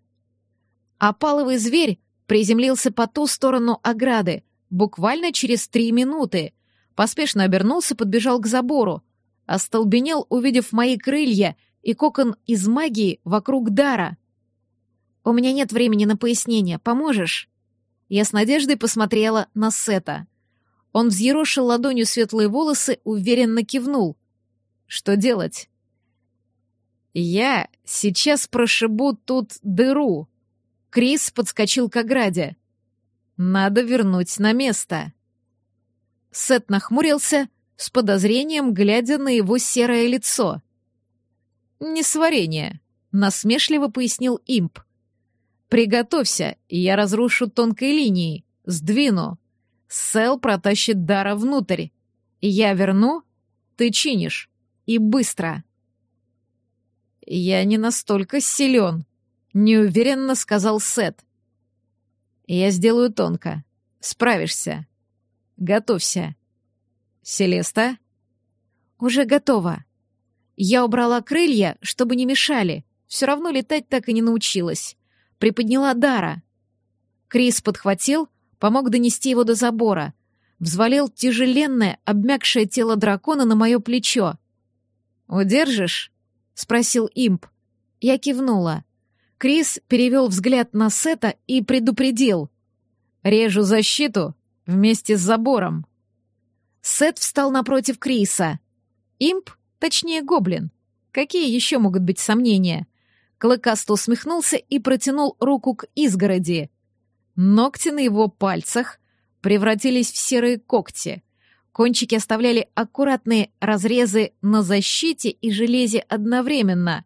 Опаловый зверь приземлился по ту сторону ограды, буквально через три минуты. Поспешно обернулся, подбежал к забору. Остолбенел, увидев мои крылья и кокон из магии вокруг дара. «У меня нет времени на пояснение. Поможешь?» Я с надеждой посмотрела на Сета. Он взъерошил ладонью светлые волосы, уверенно кивнул. «Что делать?» «Я сейчас прошибу тут дыру». Крис подскочил к ограде. «Надо вернуть на место». Сет нахмурился, с подозрением глядя на его серое лицо. «Несварение», — насмешливо пояснил имп. «Приготовься, я разрушу тонкой линией, сдвину. Сел протащит Дара внутрь. Я верну, ты чинишь. И быстро. Я не настолько силен, неуверенно сказал Сет. Я сделаю тонко. Справишься. Готовься. Селеста? Уже готова. Я убрала крылья, чтобы не мешали. Все равно летать так и не научилась. Приподняла Дара. Крис подхватил, помог донести его до забора, взвалил тяжеленное, обмякшее тело дракона на мое плечо. «Удержишь?» — спросил имп. Я кивнула. Крис перевел взгляд на Сета и предупредил. «Режу защиту вместе с забором». Сет встал напротив Криса. Имп, точнее гоблин. Какие еще могут быть сомнения? Клыкасто усмехнулся и протянул руку к изгороди. Ногти на его пальцах превратились в серые когти. Кончики оставляли аккуратные разрезы на защите и железе одновременно.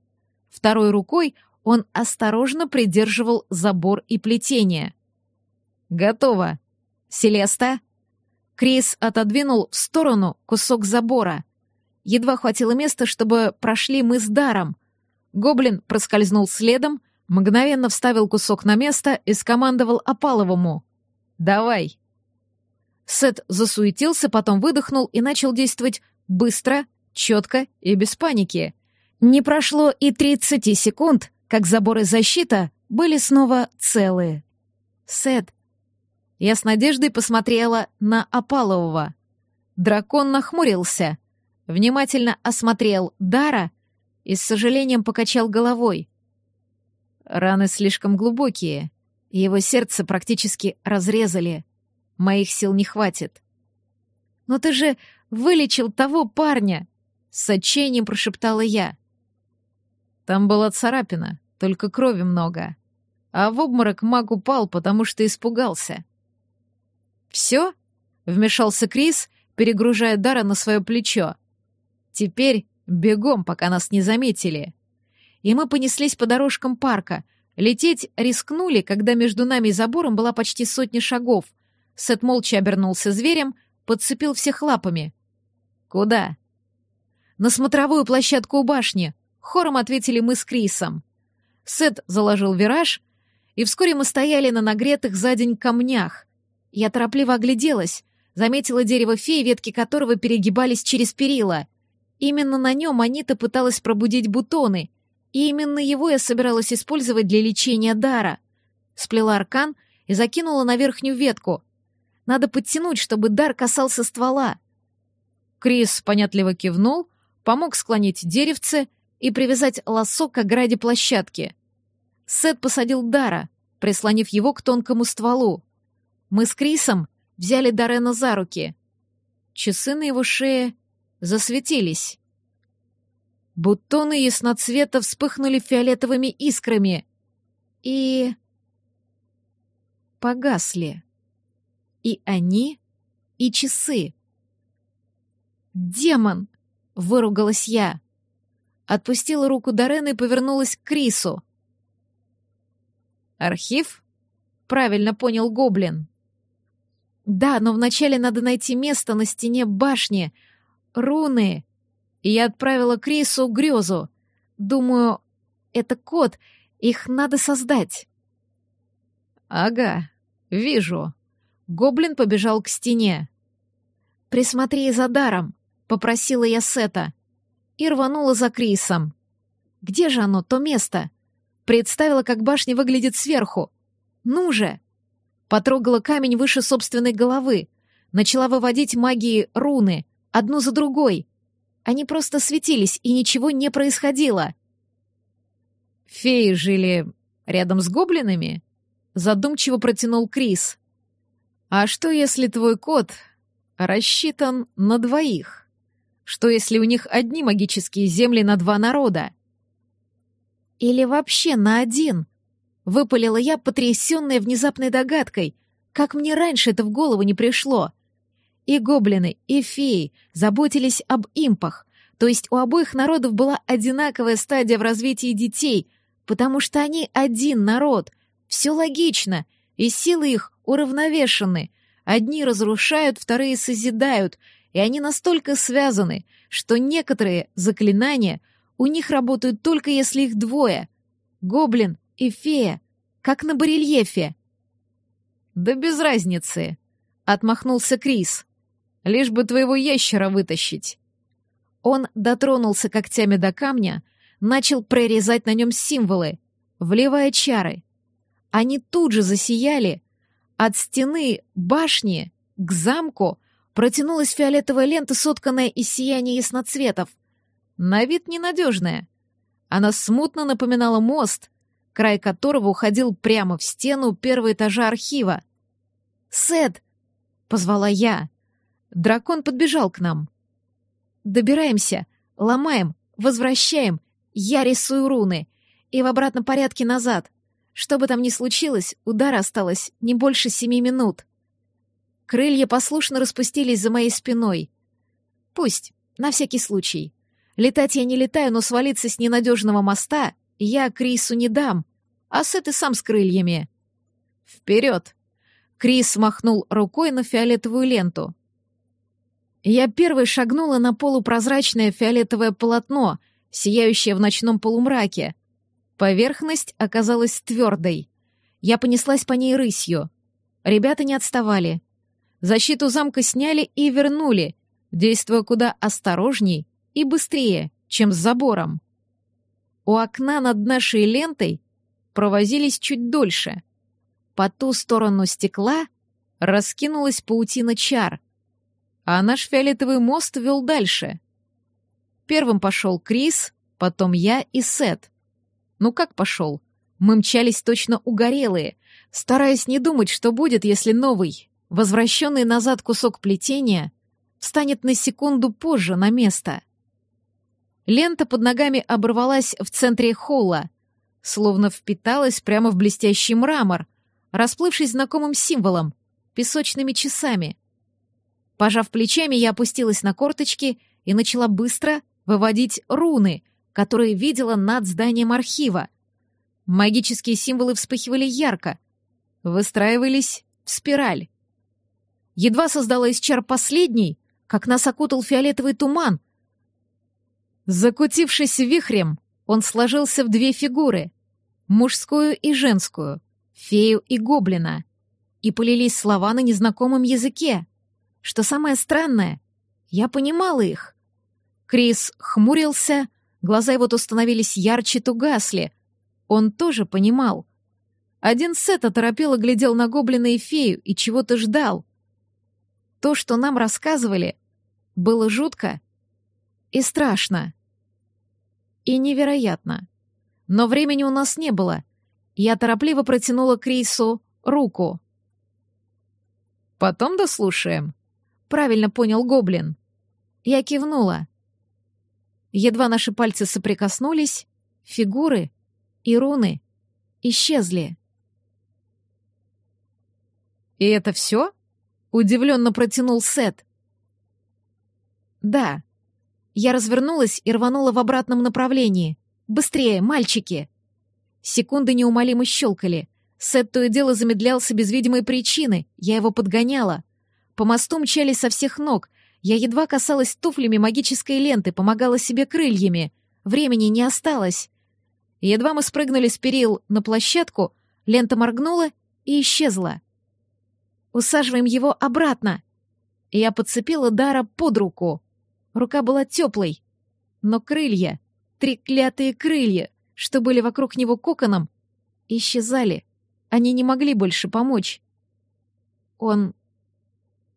Второй рукой он осторожно придерживал забор и плетение. «Готово. Селеста?» Крис отодвинул в сторону кусок забора. Едва хватило места, чтобы прошли мы с даром. Гоблин проскользнул следом, мгновенно вставил кусок на место и скомандовал Опаловому. «Давай!» Сет засуетился, потом выдохнул и начал действовать быстро, четко и без паники. Не прошло и 30 секунд, как заборы защита были снова целые. «Сет!» Я с надеждой посмотрела на Опалового. Дракон нахмурился, внимательно осмотрел Дара и с сожалением покачал головой. Раны слишком глубокие. Его сердце практически разрезали. Моих сил не хватит. «Но ты же вылечил того парня!» — с отчаянием прошептала я. Там была царапина, только крови много. А в обморок маг упал, потому что испугался. «Все?» — вмешался Крис, перегружая Дара на свое плечо. «Теперь бегом, пока нас не заметили» и мы понеслись по дорожкам парка. Лететь рискнули, когда между нами и забором была почти сотня шагов. Сет молча обернулся зверем, подцепил всех лапами. «Куда?» «На смотровую площадку у башни», — хором ответили мы с Крисом. Сет заложил вираж, и вскоре мы стояли на нагретых за день камнях. Я торопливо огляделась, заметила дерево феи, ветки которого перегибались через перила. Именно на нем Анита пыталась пробудить бутоны — и именно его я собиралась использовать для лечения дара. Сплела аркан и закинула на верхнюю ветку. Надо подтянуть, чтобы дар касался ствола. Крис понятливо кивнул, помог склонить деревце и привязать лассо к ограде площадки. Сет посадил дара, прислонив его к тонкому стволу. Мы с Крисом взяли Дарена за руки. Часы на его шее засветились. Бутоны ясноцвета вспыхнули фиолетовыми искрами и... погасли. И они, и часы. «Демон!» — выругалась я. Отпустила руку Дорена и повернулась к Крису. «Архив?» — правильно понял Гоблин. «Да, но вначале надо найти место на стене башни. Руны!» И я отправила Крису грезу. Думаю, это код, их надо создать. Ага, вижу. Гоблин побежал к стене. «Присмотри за даром», — попросила я Сета. И рванула за Крисом. «Где же оно, то место?» Представила, как башня выглядит сверху. «Ну же!» Потрогала камень выше собственной головы. Начала выводить магии руны, одну за другой. Они просто светились, и ничего не происходило. «Феи жили рядом с гоблинами?» Задумчиво протянул Крис. «А что, если твой кот рассчитан на двоих? Что, если у них одни магические земли на два народа?» «Или вообще на один?» — выпалила я, потрясённая внезапной догадкой. Как мне раньше это в голову не пришло? И гоблины, и феи заботились об импах, то есть у обоих народов была одинаковая стадия в развитии детей, потому что они один народ. Все логично, и силы их уравновешены. Одни разрушают, вторые созидают, и они настолько связаны, что некоторые заклинания у них работают только если их двое. Гоблин и фея, как на барельефе. «Да без разницы», — отмахнулся Крис. «Лишь бы твоего ящера вытащить». Он дотронулся когтями до камня, начал прорезать на нем символы, вливая чары. Они тут же засияли. От стены башни к замку протянулась фиолетовая лента, сотканная из сияния ясноцветов. На вид ненадежная. Она смутно напоминала мост, край которого уходил прямо в стену первого этажа архива. «Сет!» — позвала я. Дракон подбежал к нам. «Добираемся, ломаем, возвращаем, я рисую руны. И в обратном порядке назад. Что бы там ни случилось, удара осталось не больше семи минут. Крылья послушно распустились за моей спиной. Пусть, на всякий случай. Летать я не летаю, но свалиться с ненадежного моста я Крису не дам. А Сет и сам с крыльями. Вперед! Крис махнул рукой на фиолетовую ленту. Я первой шагнула на полупрозрачное фиолетовое полотно — сияющая в ночном полумраке. Поверхность оказалась твердой. Я понеслась по ней рысью. Ребята не отставали. Защиту замка сняли и вернули, действуя куда осторожней и быстрее, чем с забором. У окна над нашей лентой провозились чуть дольше. По ту сторону стекла раскинулась паутина чар, а наш фиолетовый мост вел дальше — Первым пошел Крис, потом я и Сет. Ну как пошел? Мы мчались точно угорелые, стараясь не думать, что будет, если новый, возвращенный назад кусок плетения, встанет на секунду позже на место. Лента под ногами оборвалась в центре холла, словно впиталась прямо в блестящий мрамор, расплывшись знакомым символом — песочными часами. Пожав плечами, я опустилась на корточки и начала быстро, выводить руны, которые видела над зданием архива. Магические символы вспыхивали ярко, выстраивались в спираль. Едва создала из чар последний, как нас окутал фиолетовый туман. Закутившись вихрем, он сложился в две фигуры — мужскую и женскую, фею и гоблина. И полились слова на незнакомом языке. Что самое странное, я понимала их — Крис хмурился, глаза его то становились ярче, то гасли. Он тоже понимал. Один Сет оторопело глядел на гоблина и фею и чего-то ждал. То, что нам рассказывали, было жутко и страшно. И невероятно. Но времени у нас не было. Я торопливо протянула Крису руку. «Потом дослушаем», — правильно понял гоблин. Я кивнула. Едва наши пальцы соприкоснулись, фигуры и руны исчезли. «И это все?» — удивленно протянул Сет. Да. Я развернулась и рванула в обратном направлении. Быстрее, мальчики! Секунды неумолимо щелкали. Сет то и дело замедлялся без видимой причины. Я его подгоняла. По мосту мчались со всех ног. Я едва касалась туфлями магической ленты, помогала себе крыльями. Времени не осталось. Едва мы спрыгнули с перил на площадку, лента моргнула и исчезла. «Усаживаем его обратно!» Я подцепила Дара под руку. Рука была теплой, но крылья, три клятые крылья, что были вокруг него коконом, исчезали. Они не могли больше помочь. Он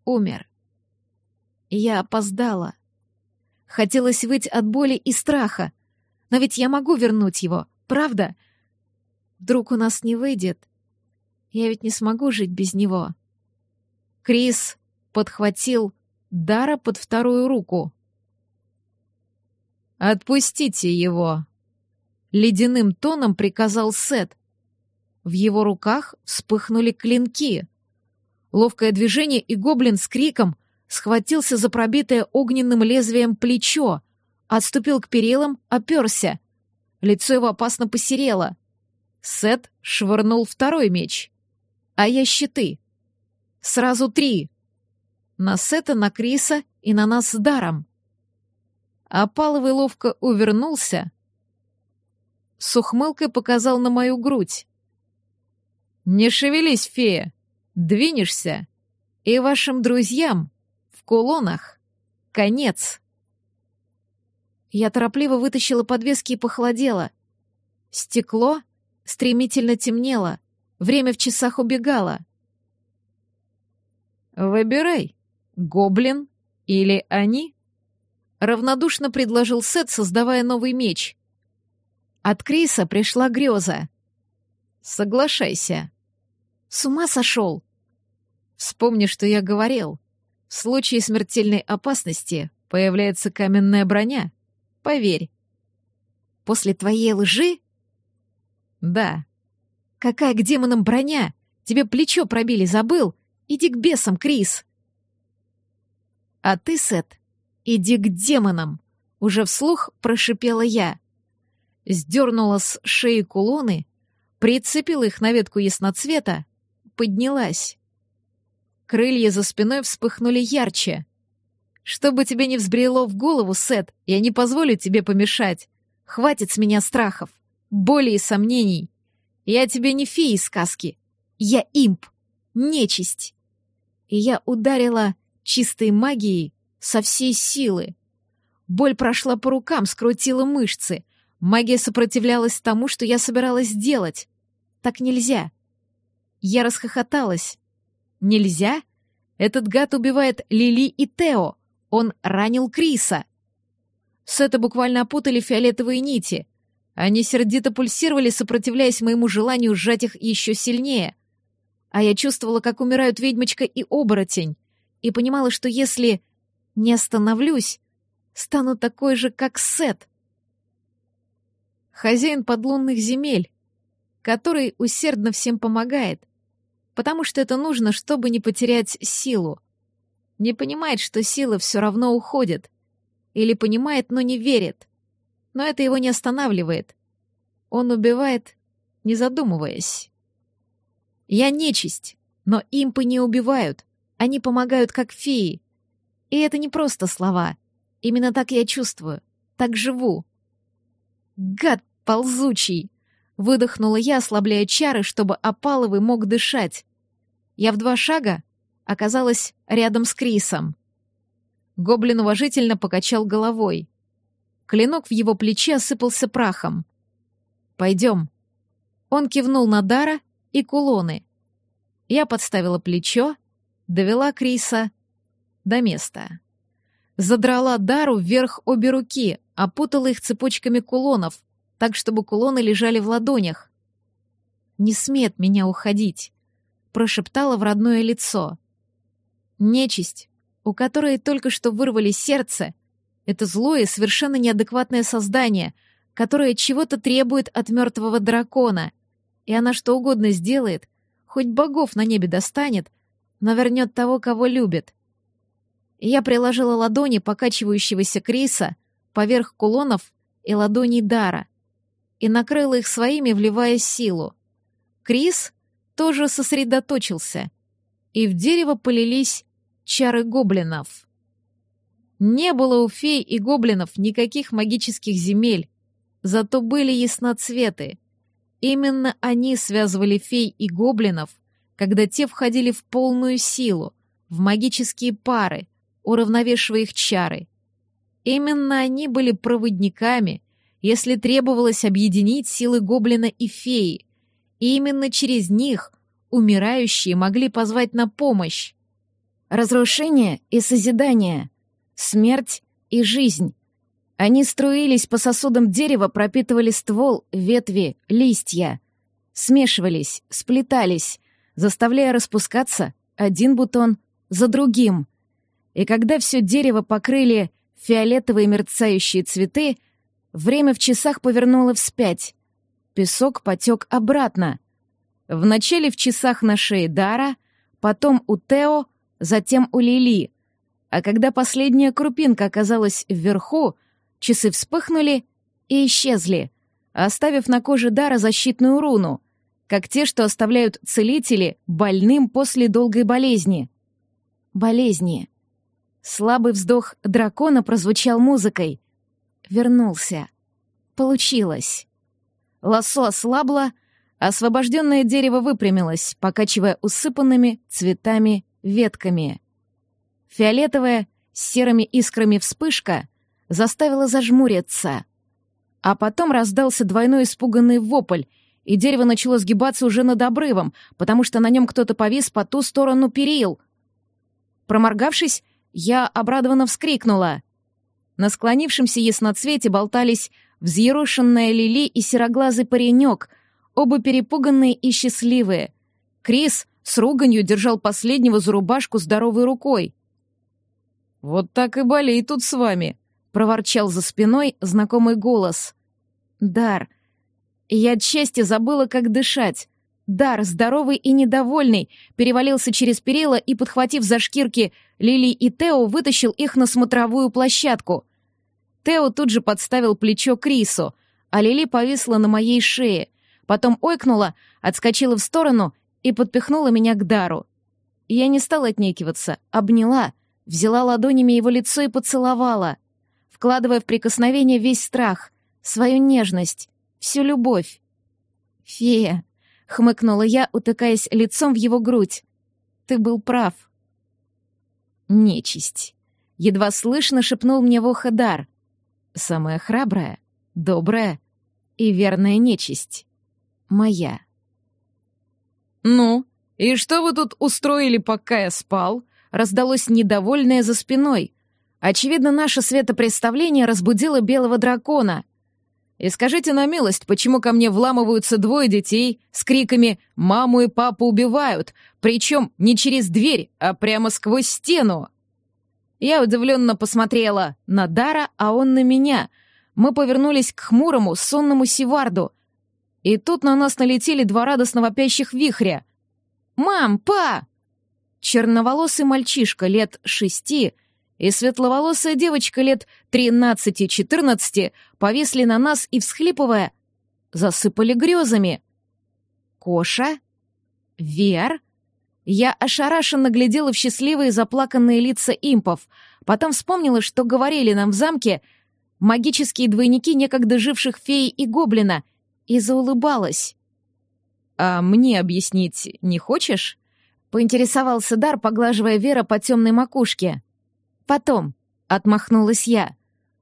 умер. Я опоздала. Хотелось выть от боли и страха. Но ведь я могу вернуть его, правда? Вдруг у нас не выйдет. Я ведь не смогу жить без него. Крис подхватил Дара под вторую руку. «Отпустите его!» Ледяным тоном приказал Сет. В его руках вспыхнули клинки. Ловкое движение, и гоблин с криком схватился за пробитое огненным лезвием плечо, отступил к перилам, оперся. Лицо его опасно посерело. Сет швырнул второй меч. А я щиты. Сразу три. На Сета, на Криса и на нас с даром. А Паловый ловко увернулся. С ухмылкой показал на мою грудь. «Не шевелись, фея! Двинешься, и вашим друзьям в кулонах конец!» Я торопливо вытащила подвески и похолодела. Стекло стремительно темнело, время в часах убегало. «Выбирай, гоблин или они?» Равнодушно предложил Сет, создавая новый меч. От Криса пришла греза. «Соглашайся». «С ума сошел?» «Вспомни, что я говорил. В случае смертельной опасности появляется каменная броня. Поверь. После твоей лжи? Да. Какая к демонам броня? Тебе плечо пробили, забыл? Иди к бесам, Крис. А ты, Сет, иди к демонам. Уже вслух прошипела я. Сдернула с шеи кулоны, прицепила их на ветку ясноцвета, поднялась. Крылья за спиной вспыхнули ярче. Чтобы тебе не взбрело в голову, Сет, я не позволю тебе помешать. Хватит с меня страхов, боли и сомнений. Я тебе не феи сказки. Я имп, нечисть. И я ударила чистой магией со всей силы. Боль прошла по рукам, скрутила мышцы. Магия сопротивлялась тому, что я собиралась сделать. Так нельзя. Я расхохоталась. Нельзя? Этот гад убивает Лили и Тео. Он ранил Криса. Сета буквально опутали фиолетовые нити. Они сердито пульсировали, сопротивляясь моему желанию сжать их еще сильнее. А я чувствовала, как умирают ведьмочка и оборотень, и понимала, что если не остановлюсь, стану такой же, как Сет. Хозяин подлунных земель, который усердно всем помогает, потому что это нужно, чтобы не потерять силу. Не понимает, что сила все равно уходит. Или понимает, но не верит. Но это его не останавливает. Он убивает, не задумываясь. Я нечисть, но импы не убивают. Они помогают, как феи. И это не просто слова. Именно так я чувствую. Так живу. Гад ползучий! Выдохнула я, ослабляя чары, чтобы опаловый мог дышать. Я в два шага оказалась рядом с Крисом. Гоблин уважительно покачал головой. Клинок в его плече осыпался прахом. «Пойдем». Он кивнул на Дара и кулоны. Я подставила плечо, довела Криса до места. Задрала Дару вверх обе руки, опутала их цепочками кулонов, так, чтобы кулоны лежали в ладонях. «Не смеет меня уходить», — прошептала в родное лицо. Нечисть, у которой только что вырвали сердце, это злое, совершенно неадекватное создание, которое чего-то требует от мертвого дракона, и она что угодно сделает, хоть богов на небе достанет, но вернет того, кого любит. Я приложила ладони покачивающегося Криса поверх кулонов и ладоней Дара и накрыла их своими, вливая силу. Крис тоже сосредоточился, и в дерево полились чары гоблинов. Не было у фей и гоблинов никаких магических земель, зато были ясноцветы. Именно они связывали фей и гоблинов, когда те входили в полную силу, в магические пары, уравновешивая их чары. Именно они были проводниками, если требовалось объединить силы гоблина и феи, и именно через них умирающие могли позвать на помощь. Разрушение и созидание, смерть и жизнь. Они струились по сосудам дерева, пропитывали ствол, ветви, листья. Смешивались, сплетались, заставляя распускаться один бутон за другим. И когда все дерево покрыли фиолетовые мерцающие цветы, время в часах повернуло вспять. Песок потек обратно. Вначале в часах на шее Дара, потом у Тео, затем у Лили. А когда последняя крупинка оказалась вверху, часы вспыхнули и исчезли, оставив на коже Дара защитную руну, как те, что оставляют целители больным после долгой болезни. Болезни. Слабый вздох дракона прозвучал музыкой. Вернулся. Получилось. Лосо ослабло, освобожденное дерево выпрямилось, покачивая усыпанными цветами ветками. Фиолетовая, с серыми искрами вспышка заставила зажмуриться. А потом раздался двойной испуганный вопль, и дерево начало сгибаться уже над обрывом, потому что на нем кто-то повис по ту сторону перил. Проморгавшись, я обрадованно вскрикнула. На склонившемся ясноцвете болтались взъерошенная Лили и сероглазый паренек, оба перепуганные и счастливые. Крис с руганью держал последнего за рубашку здоровой рукой. «Вот так и болей тут с вами», — проворчал за спиной знакомый голос. «Дар. Я от счастья забыла, как дышать. Дар, здоровый и недовольный, перевалился через перила и, подхватив за шкирки Лили и Тео, вытащил их на смотровую площадку. Тео тут же подставил плечо Крису, а Лили повисла на моей шее, потом ойкнула, отскочила в сторону и подпихнула меня к Дару. Я не стала отнекиваться, обняла, взяла ладонями его лицо и поцеловала, вкладывая в прикосновение весь страх, свою нежность, всю любовь. «Фея», — хмыкнула я, утыкаясь лицом в его грудь. «Ты был прав». «Нечисть», — едва слышно шепнул мне в ухо дар. «Самая храбрая, добрая и верная нечисть. Моя». «Ну, и что вы тут устроили, пока я спал?» раздалось недовольное за спиной. Очевидно, наше светопредставление разбудило белого дракона. И скажите на милость, почему ко мне вламываются двое детей с криками «Маму и папу убивают», причем не через дверь, а прямо сквозь стену? Я удивленно посмотрела на Дара, а он на меня. Мы повернулись к хмурому, сонному Сиварду. И тут на нас налетели два радостно вопящих вихря. «Мам! Па!» Черноволосый мальчишка лет шести и светловолосая девочка лет тринадцати-четырнадцати повисли на нас и, всхлипывая, засыпали грезами. «Коша? Вер?» Я ошарашенно глядела в счастливые заплаканные лица импов, потом вспомнила, что говорили нам в замке магические двойники некогда живших феи и гоблина, и заулыбалась. «А мне объяснить не хочешь?» — поинтересовался Дар, поглаживая Вера по темной макушке. «Потом», — отмахнулась я.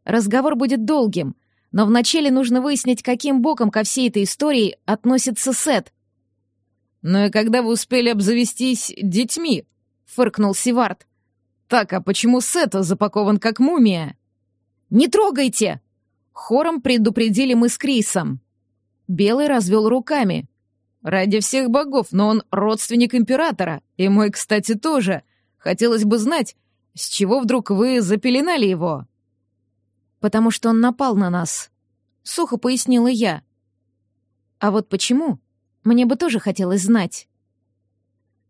«Разговор будет долгим, но вначале нужно выяснить, каким боком ко всей этой истории относится Сет». «Ну и когда вы успели обзавестись детьми?» — фыркнул Сивард. «Так, а почему Сет запакован как мумия?» «Не трогайте!» Хором предупредили мы с Крисом. Белый развел руками. «Ради всех богов, но он родственник императора, и мой, кстати, тоже. Хотелось бы знать, с чего вдруг вы запеленали его?» «Потому что он напал на нас», — сухо пояснила я. «А вот почему, мне бы тоже хотелось знать».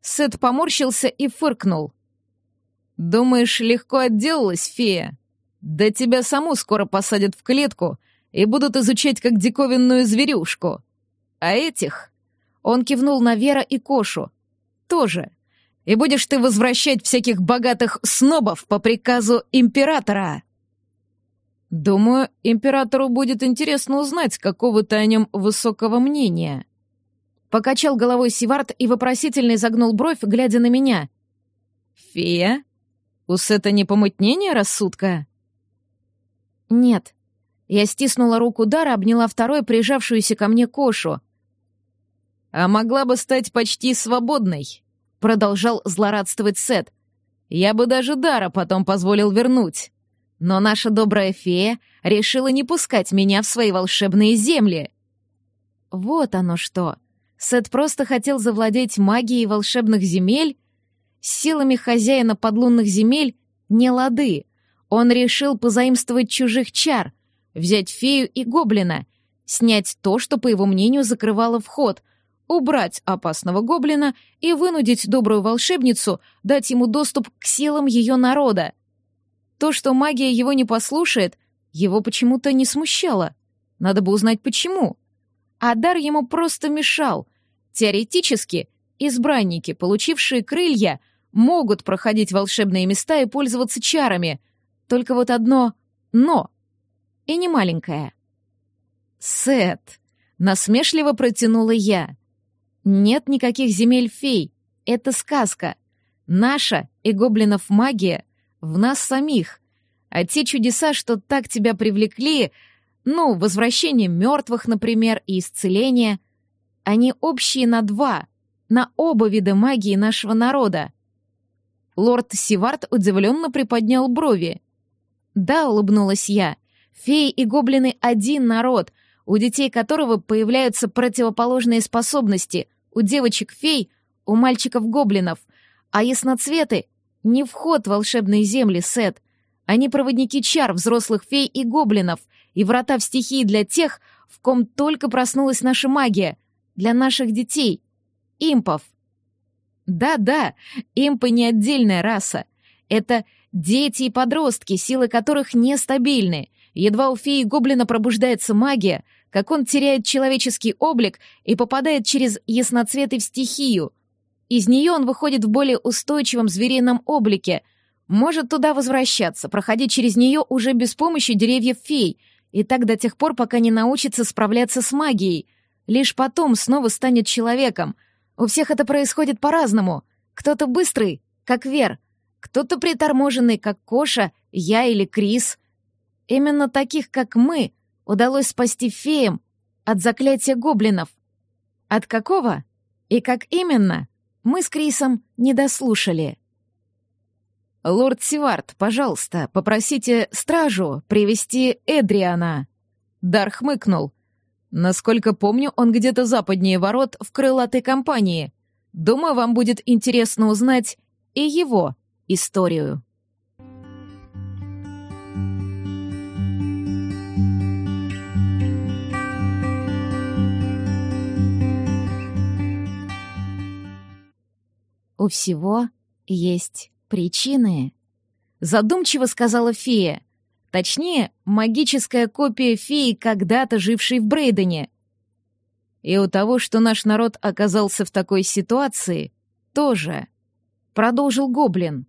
Сет поморщился и фыркнул. «Думаешь, легко отделалась, фея? Да тебя саму скоро посадят в клетку и будут изучать как диковинную зверюшку. А этих...» Он кивнул на Вера и Кошу. «Тоже. И будешь ты возвращать всяких богатых снобов по приказу императора». «Думаю, императору будет интересно узнать, какого ты о нем высокого мнения». Покачал головой Сивард и вопросительно изогнул бровь, глядя на меня. «Фея? Ус это не помутнение рассудка?» «Нет». Я стиснула руку Дара, обняла второй, прижавшуюся ко мне кошу. «А могла бы стать почти свободной», — продолжал злорадствовать Сет. «Я бы даже Дара потом позволил вернуть. Но наша добрая фея решила не пускать меня в свои волшебные земли». Вот оно что. Сет просто хотел завладеть магией волшебных земель? Силами хозяина подлунных земель не лады. Он решил позаимствовать чужих чар, взять фею и гоблина, снять то, что, по его мнению, закрывало вход, убрать опасного гоблина и вынудить добрую волшебницу дать ему доступ к силам ее народа. То, что магия его не послушает, его почему-то не смущало. Надо бы узнать, почему. А дар ему просто мешал. Теоретически, избранники, получившие крылья, могут проходить волшебные места и пользоваться чарами — только вот одно «но». И не маленькое. «Сет», — насмешливо протянула я. «Нет никаких земель фей. Это сказка. Наша и гоблинов магия в нас самих. А те чудеса, что так тебя привлекли, ну, возвращение мертвых, например, и исцеление, они общие на два, на оба вида магии нашего народа». Лорд Сивард удивленно приподнял брови. «Да», — улыбнулась я, — «феи и гоблины — один народ, у детей которого появляются противоположные способности, у девочек-фей, у мальчиков-гоблинов, а ясноцветы — не вход в волшебные земли, Сет. Они проводники чар взрослых фей и гоблинов, и врата в стихии для тех, в ком только проснулась наша магия, для наших детей, импов. Да-да, импы не отдельная раса. Это Дети и подростки, силы которых нестабильны. Едва у феи гоблина пробуждается магия, как он теряет человеческий облик и попадает через ясноцветы в стихию. Из нее он выходит в более устойчивом зверином облике, может туда возвращаться, проходить через нее уже без помощи деревьев фей, и так до тех пор, пока не научится справляться с магией. Лишь потом снова станет человеком. У всех это происходит по-разному. Кто-то быстрый, как Вер — кто-то приторможенный, как Коша, я или Крис. Именно таких, как мы, удалось спасти феям от заклятия гоблинов. От какого и как именно, мы с Крисом не дослушали. «Лорд Сивард, пожалуйста, попросите стражу привести Эдриана». Дар хмыкнул. «Насколько помню, он где-то западнее ворот в крылатой компании. Думаю, вам будет интересно узнать и его историю. «У всего есть причины», — задумчиво сказала фея. Точнее, магическая копия феи, когда-то жившей в Брейдене. И у того, что наш народ оказался в такой ситуации, тоже. Продолжил Гоблин.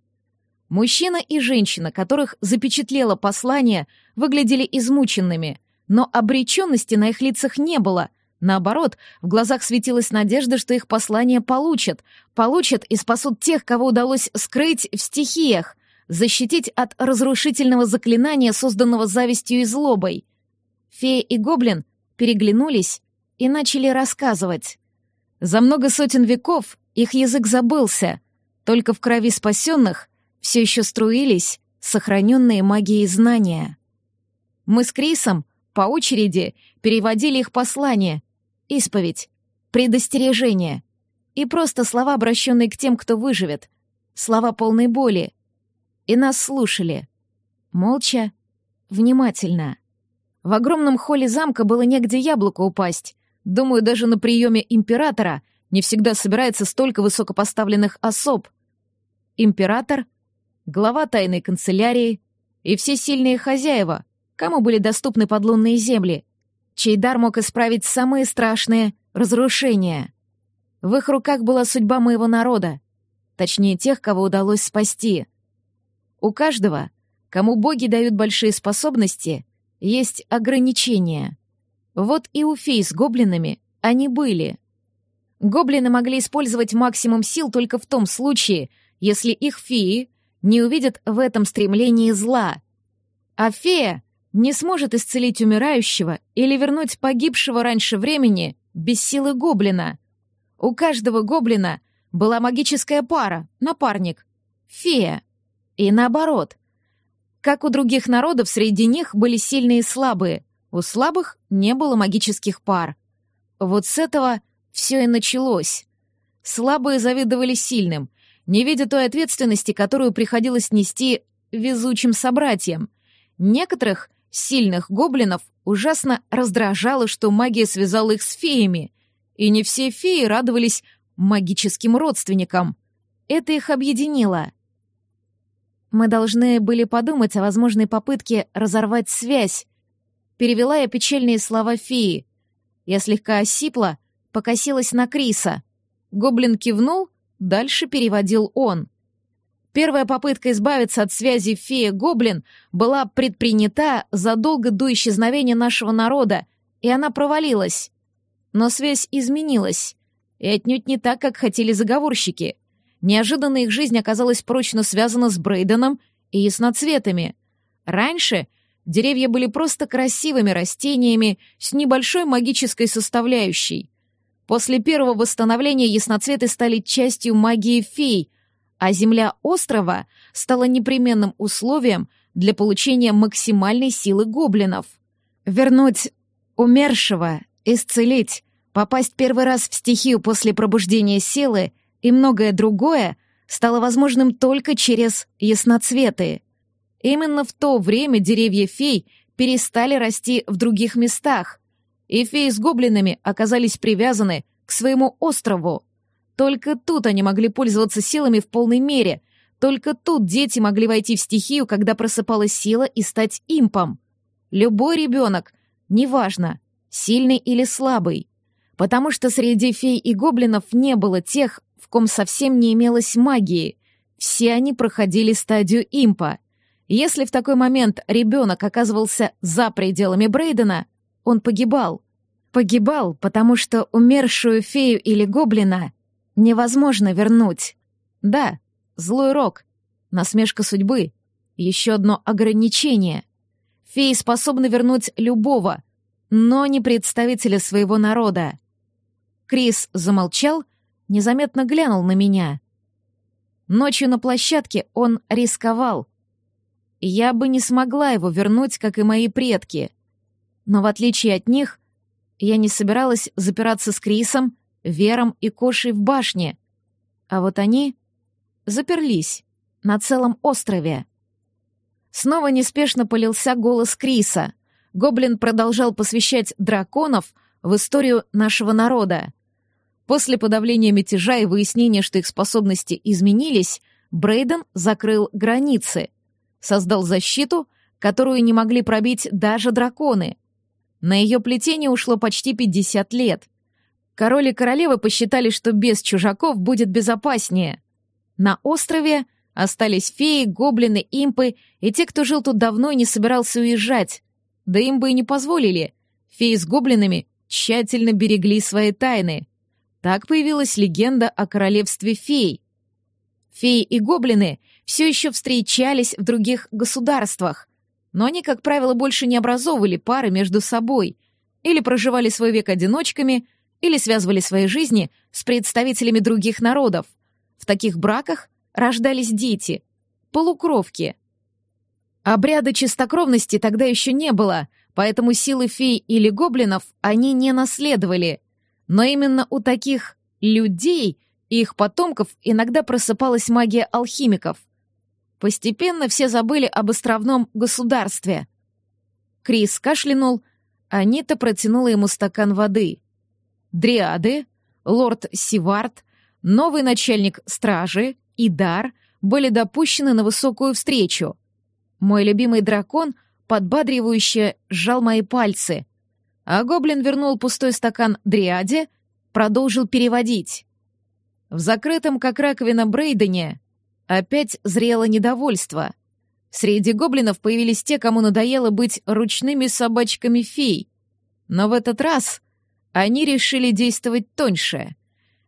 Мужчина и женщина, которых запечатлело послание, выглядели измученными, но обреченности на их лицах не было. Наоборот, в глазах светилась надежда, что их послание получат. Получат и спасут тех, кого удалось скрыть в стихиях, защитить от разрушительного заклинания, созданного завистью и злобой. Фея и гоблин переглянулись и начали рассказывать. За много сотен веков их язык забылся. Только в крови спасенных все еще струились сохраненные магией знания. Мы с Крисом по очереди переводили их послания, исповедь, предостережение и просто слова, обращенные к тем, кто выживет, слова полной боли. И нас слушали. Молча, внимательно. В огромном холле замка было негде яблоко упасть. Думаю, даже на приеме императора не всегда собирается столько высокопоставленных особ. Император глава тайной канцелярии и все сильные хозяева, кому были доступны подлунные земли, чей дар мог исправить самые страшные разрушения. В их руках была судьба моего народа, точнее тех, кого удалось спасти. У каждого, кому боги дают большие способности, есть ограничения. Вот и у фей с гоблинами они были. Гоблины могли использовать максимум сил только в том случае, если их феи не увидят в этом стремлении зла. А фея не сможет исцелить умирающего или вернуть погибшего раньше времени без силы гоблина. У каждого гоблина была магическая пара, напарник, фея. И наоборот. Как у других народов, среди них были сильные и слабые. У слабых не было магических пар. Вот с этого все и началось. Слабые завидовали сильным, не видя той ответственности, которую приходилось нести везучим собратьям. Некоторых сильных гоблинов ужасно раздражало, что магия связала их с феями, и не все феи радовались магическим родственникам. Это их объединило. Мы должны были подумать о возможной попытке разорвать связь. Перевела я печальные слова феи. Я слегка осипла, покосилась на Криса. Гоблин кивнул, дальше переводил он. Первая попытка избавиться от связи фея-гоблин была предпринята задолго до исчезновения нашего народа, и она провалилась. Но связь изменилась, и отнюдь не так, как хотели заговорщики. Неожиданно их жизнь оказалась прочно связана с Брейденом и ясноцветами. Раньше деревья были просто красивыми растениями с небольшой магической составляющей. После первого восстановления ясноцветы стали частью магии фей, а земля острова стала непременным условием для получения максимальной силы гоблинов. Вернуть умершего, исцелить, попасть первый раз в стихию после пробуждения силы и многое другое стало возможным только через ясноцветы. Именно в то время деревья фей перестали расти в других местах, и феи с гоблинами оказались привязаны к своему острову. Только тут они могли пользоваться силами в полной мере. Только тут дети могли войти в стихию, когда просыпалась сила и стать импом. Любой ребенок, неважно, сильный или слабый. Потому что среди фей и гоблинов не было тех, в ком совсем не имелось магии. Все они проходили стадию импа. Если в такой момент ребенок оказывался за пределами Брейдена, он погибал. Погибал, потому что умершую фею или гоблина невозможно вернуть. Да, злой рок, насмешка судьбы, еще одно ограничение. Феи способны вернуть любого, но не представителя своего народа. Крис замолчал, незаметно глянул на меня. Ночью на площадке он рисковал. Я бы не смогла его вернуть, как и мои предки. Но в отличие от них, я не собиралась запираться с Крисом Вером и Кошей в башне. А вот они заперлись на целом острове. Снова неспешно полился голос Криса. Гоблин продолжал посвящать драконов в историю нашего народа. После подавления мятежа и выяснения, что их способности изменились, Брейден закрыл границы, создал защиту, которую не могли пробить даже драконы. На ее плетение ушло почти 50 лет. Король и королева посчитали, что без чужаков будет безопаснее. На острове остались феи, гоблины, импы и те, кто жил тут давно и не собирался уезжать. Да им бы и не позволили. Феи с гоблинами тщательно берегли свои тайны. Так появилась легенда о королевстве фей. Феи и гоблины все еще встречались в других государствах, но они, как правило, больше не образовывали пары между собой или проживали свой век одиночками — или связывали свои жизни с представителями других народов. В таких браках рождались дети, полукровки. Обряда чистокровности тогда еще не было, поэтому силы фей или гоблинов они не наследовали. Но именно у таких людей и их потомков иногда просыпалась магия алхимиков. Постепенно все забыли об островном государстве. Крис кашлянул, а Нита протянула ему стакан воды дриады, лорд Сивард, новый начальник стражи, Идар, были допущены на высокую встречу. Мой любимый дракон подбадривающе сжал мои пальцы, а гоблин вернул пустой стакан дриаде, продолжил переводить. В закрытом, как раковина, Брейдене опять зрело недовольство. Среди гоблинов появились те, кому надоело быть ручными собачками фей. Но в этот раз они решили действовать тоньше.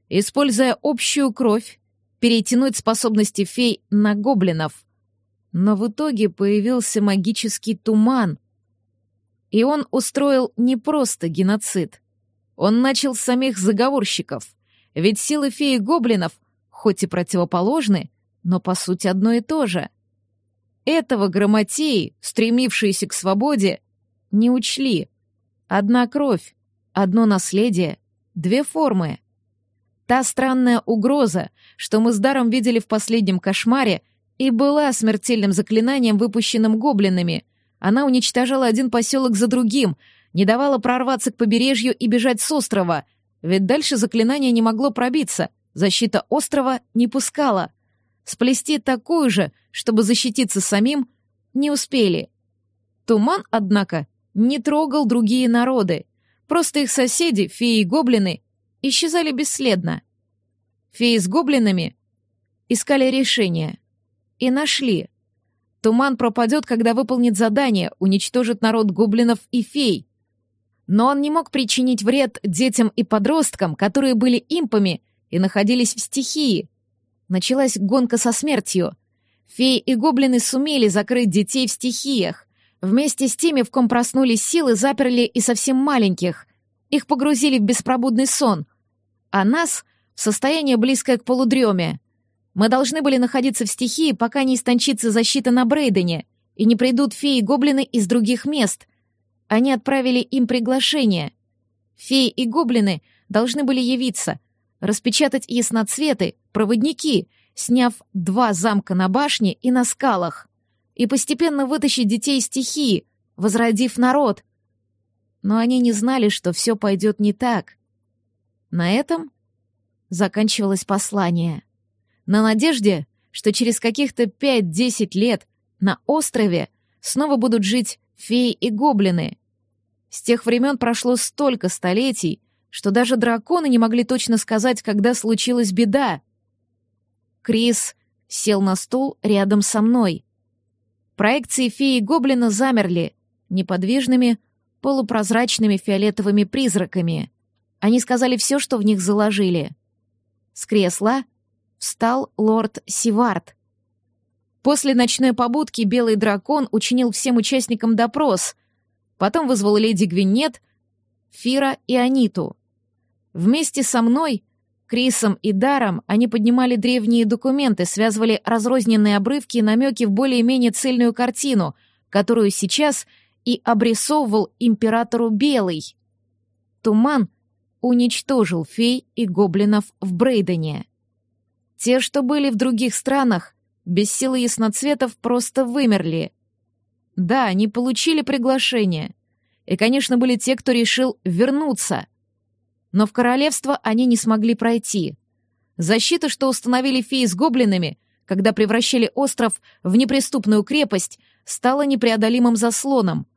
Используя общую кровь, перетянуть способности фей на гоблинов. Но в итоге появился магический туман. И он устроил не просто геноцид. Он начал с самих заговорщиков. Ведь силы феи гоблинов, хоть и противоположны, но по сути одно и то же. Этого грамотеи, стремившиеся к свободе, не учли. Одна кровь, одно наследие, две формы. Та странная угроза, что мы с Даром видели в последнем кошмаре, и была смертельным заклинанием, выпущенным гоблинами. Она уничтожала один поселок за другим, не давала прорваться к побережью и бежать с острова — ведь дальше заклинание не могло пробиться, защита острова не пускала. Сплести такую же, чтобы защититься самим, не успели. Туман, однако, не трогал другие народы. Просто их соседи, феи и гоблины, исчезали бесследно. Феи с гоблинами искали решение. И нашли. Туман пропадет, когда выполнит задание, уничтожит народ гоблинов и фей. Но он не мог причинить вред детям и подросткам, которые были импами и находились в стихии. Началась гонка со смертью. Феи и гоблины сумели закрыть детей в стихиях. Вместе с теми, в ком проснулись силы, заперли и совсем маленьких. Их погрузили в беспробудный сон. А нас — в состояние близкое к полудреме. Мы должны были находиться в стихии, пока не истончится защита на Брейдене, и не придут феи и гоблины из других мест — они отправили им приглашение. Феи и гоблины должны были явиться, распечатать ясноцветы, проводники, сняв два замка на башне и на скалах, и постепенно вытащить детей из стихии, возродив народ. Но они не знали, что все пойдет не так. На этом заканчивалось послание. На надежде, что через каких-то пять-десять лет на острове снова будут жить феи и гоблины. С тех времен прошло столько столетий, что даже драконы не могли точно сказать, когда случилась беда. Крис сел на стул рядом со мной. Проекции феи и гоблина замерли, неподвижными, полупрозрачными фиолетовыми призраками. Они сказали все, что в них заложили. С кресла встал лорд Сивард. После ночной побудки белый дракон учинил всем участникам допрос, потом вызвал леди Гвинет, Фира и Аниту. Вместе со мной, Крисом и Даром они поднимали древние документы, связывали разрозненные обрывки и намеки в более-менее цельную картину, которую сейчас и обрисовывал императору Белый. Туман уничтожил фей и гоблинов в Брейдене. Те, что были в других странах, без силы ясноцветов просто вымерли. Да, они получили приглашение. И, конечно, были те, кто решил вернуться. Но в королевство они не смогли пройти. Защита, что установили феи с гоблинами, когда превращали остров в неприступную крепость, стала непреодолимым заслоном.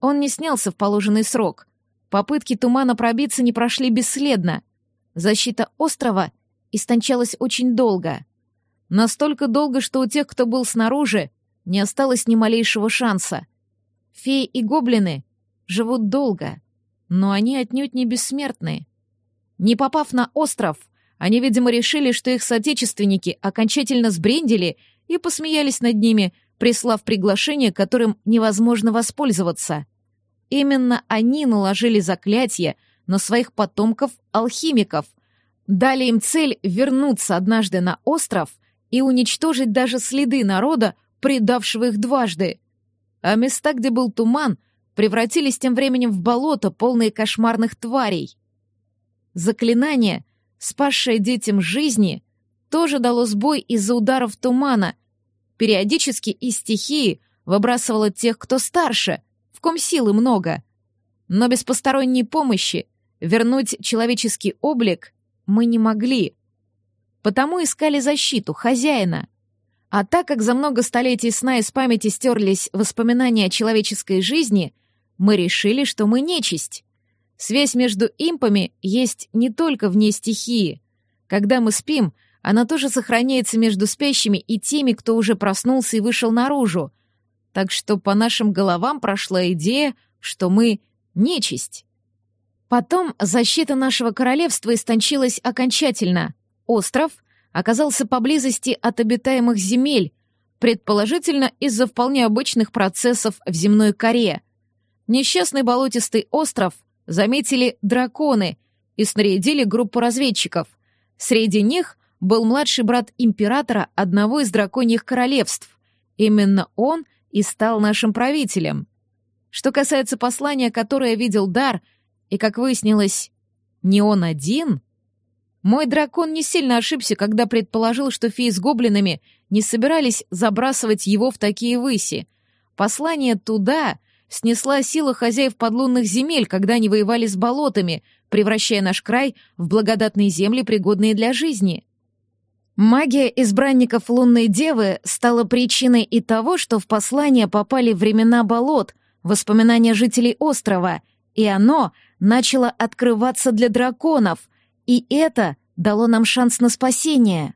Он не снялся в положенный срок. Попытки тумана пробиться не прошли бесследно. Защита острова истончалась очень долго. Настолько долго, что у тех, кто был снаружи, не осталось ни малейшего шанса. Феи и гоблины живут долго, но они отнюдь не бессмертны. Не попав на остров, они, видимо, решили, что их соотечественники окончательно сбрендили и посмеялись над ними, прислав приглашение, которым невозможно воспользоваться. Именно они наложили заклятие на своих потомков-алхимиков, дали им цель вернуться однажды на остров и уничтожить даже следы народа, предавшего их дважды. А места, где был туман, превратились тем временем в болото, полные кошмарных тварей. Заклинание, спасшее детям жизни, тоже дало сбой из-за ударов тумана. Периодически из стихии выбрасывало тех, кто старше, в ком силы много. Но без посторонней помощи вернуть человеческий облик мы не могли — Потому искали защиту, хозяина. А так как за много столетий сна из памяти стерлись воспоминания о человеческой жизни, мы решили, что мы нечисть. Связь между импами есть не только вне стихии. Когда мы спим, она тоже сохраняется между спящими и теми, кто уже проснулся и вышел наружу. Так что по нашим головам прошла идея, что мы нечисть. Потом защита нашего королевства истончилась окончательно. Остров оказался поблизости от обитаемых земель, предположительно из-за вполне обычных процессов в земной коре. Несчастный болотистый остров заметили драконы и снарядили группу разведчиков. Среди них был младший брат императора одного из драконьих королевств. Именно он и стал нашим правителем. Что касается послания, которое видел Дар, и, как выяснилось, не он один, мой дракон не сильно ошибся, когда предположил, что феи с гоблинами не собирались забрасывать его в такие выси. Послание туда снесла сила хозяев подлунных земель, когда они воевали с болотами, превращая наш край в благодатные земли, пригодные для жизни. Магия избранников лунной девы стала причиной и того, что в послание попали времена болот, воспоминания жителей острова, и оно начало открываться для драконов, и это дало нам шанс на спасение.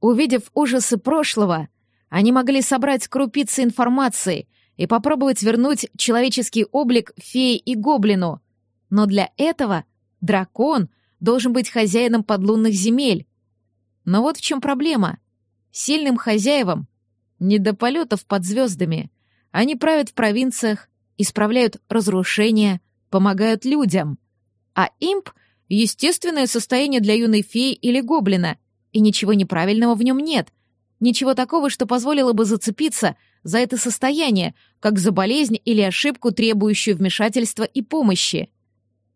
Увидев ужасы прошлого, они могли собрать крупицы информации и попробовать вернуть человеческий облик феи и гоблину. Но для этого дракон должен быть хозяином подлунных земель. Но вот в чем проблема. Сильным хозяевам не до полетов под звездами. Они правят в провинциях, исправляют разрушения, помогают людям. А имп — естественное состояние для юной феи или гоблина, и ничего неправильного в нем нет. Ничего такого, что позволило бы зацепиться за это состояние, как за болезнь или ошибку, требующую вмешательства и помощи.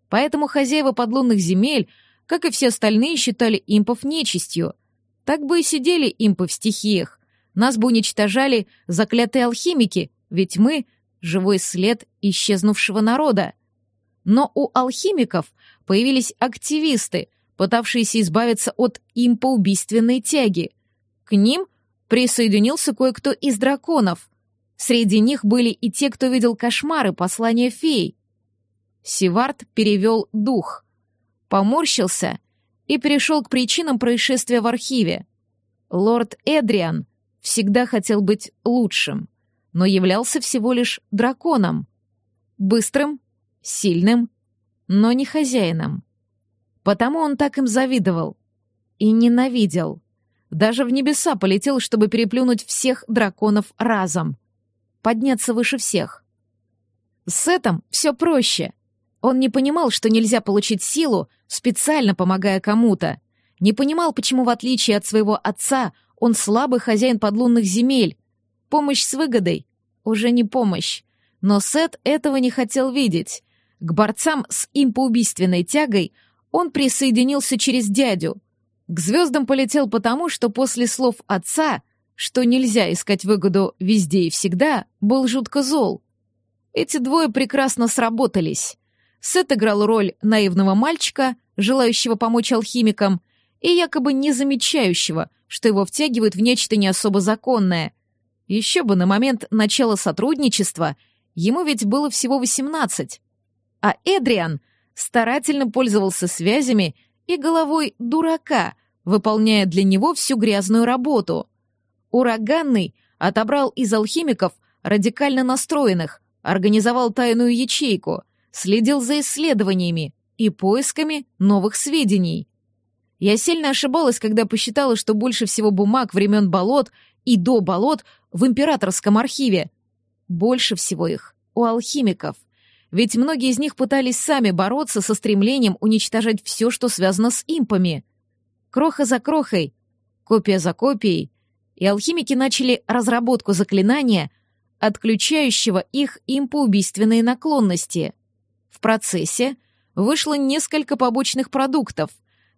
Поэтому хозяева подлунных земель, как и все остальные, считали импов нечистью. Так бы и сидели импы в стихиях. Нас бы уничтожали заклятые алхимики, ведь мы — живой след исчезнувшего народа. Но у алхимиков появились активисты, пытавшиеся избавиться от импоубийственной тяги. К ним — присоединился кое-кто из драконов. Среди них были и те, кто видел кошмары послания фей. Сивард перевел дух, поморщился и перешел к причинам происшествия в архиве. Лорд Эдриан всегда хотел быть лучшим, но являлся всего лишь драконом. Быстрым, сильным, но не хозяином. Потому он так им завидовал и ненавидел. Даже в небеса полетел, чтобы переплюнуть всех драконов разом. Подняться выше всех. С этим все проще. Он не понимал, что нельзя получить силу, специально помогая кому-то. Не понимал, почему, в отличие от своего отца, он слабый хозяин подлунных земель. Помощь с выгодой — уже не помощь. Но Сет этого не хотел видеть. К борцам с импоубийственной тягой он присоединился через дядю — к звездам полетел потому, что после слов отца, что нельзя искать выгоду везде и всегда, был жутко зол. Эти двое прекрасно сработались. Сет играл роль наивного мальчика, желающего помочь алхимикам, и якобы не замечающего, что его втягивают в нечто не особо законное. Еще бы на момент начала сотрудничества ему ведь было всего 18. А Эдриан старательно пользовался связями и головой дурака, выполняя для него всю грязную работу. Ураганный отобрал из алхимиков радикально настроенных, организовал тайную ячейку, следил за исследованиями и поисками новых сведений. Я сильно ошибалась, когда посчитала, что больше всего бумаг времен болот и до болот в императорском архиве. Больше всего их у алхимиков. Ведь многие из них пытались сами бороться со стремлением уничтожать все, что связано с импами. Кроха за крохой, копия за копией, и алхимики начали разработку заклинания, отключающего их импоубийственные наклонности. В процессе вышло несколько побочных продуктов,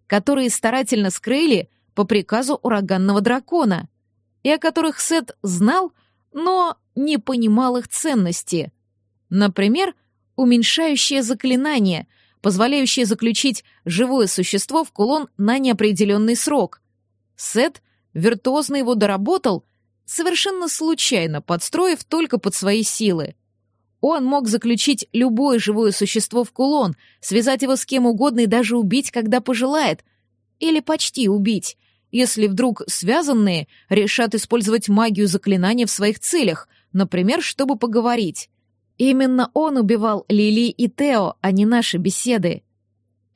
которые старательно скрыли по приказу ураганного дракона, и о которых Сет знал, но не понимал их ценности. Например, уменьшающее заклинание, позволяющее заключить живое существо в кулон на неопределенный срок. Сет виртуозно его доработал, совершенно случайно подстроив только под свои силы. Он мог заключить любое живое существо в кулон, связать его с кем угодно и даже убить, когда пожелает. Или почти убить, если вдруг связанные решат использовать магию заклинания в своих целях, например, чтобы поговорить. Именно он убивал Лили и Тео, а не наши беседы.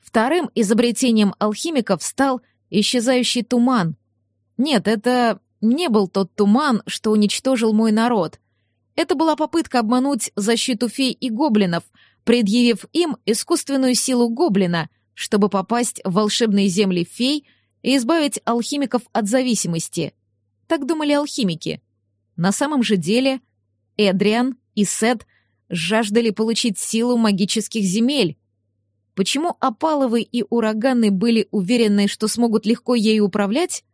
Вторым изобретением алхимиков стал исчезающий туман. Нет, это не был тот туман, что уничтожил мой народ. Это была попытка обмануть защиту фей и гоблинов, предъявив им искусственную силу гоблина, чтобы попасть в волшебные земли фей и избавить алхимиков от зависимости. Так думали алхимики. На самом же деле Эдриан и Сет жаждали получить силу магических земель. Почему Опаловы и Ураганы были уверены, что смогут легко ею управлять?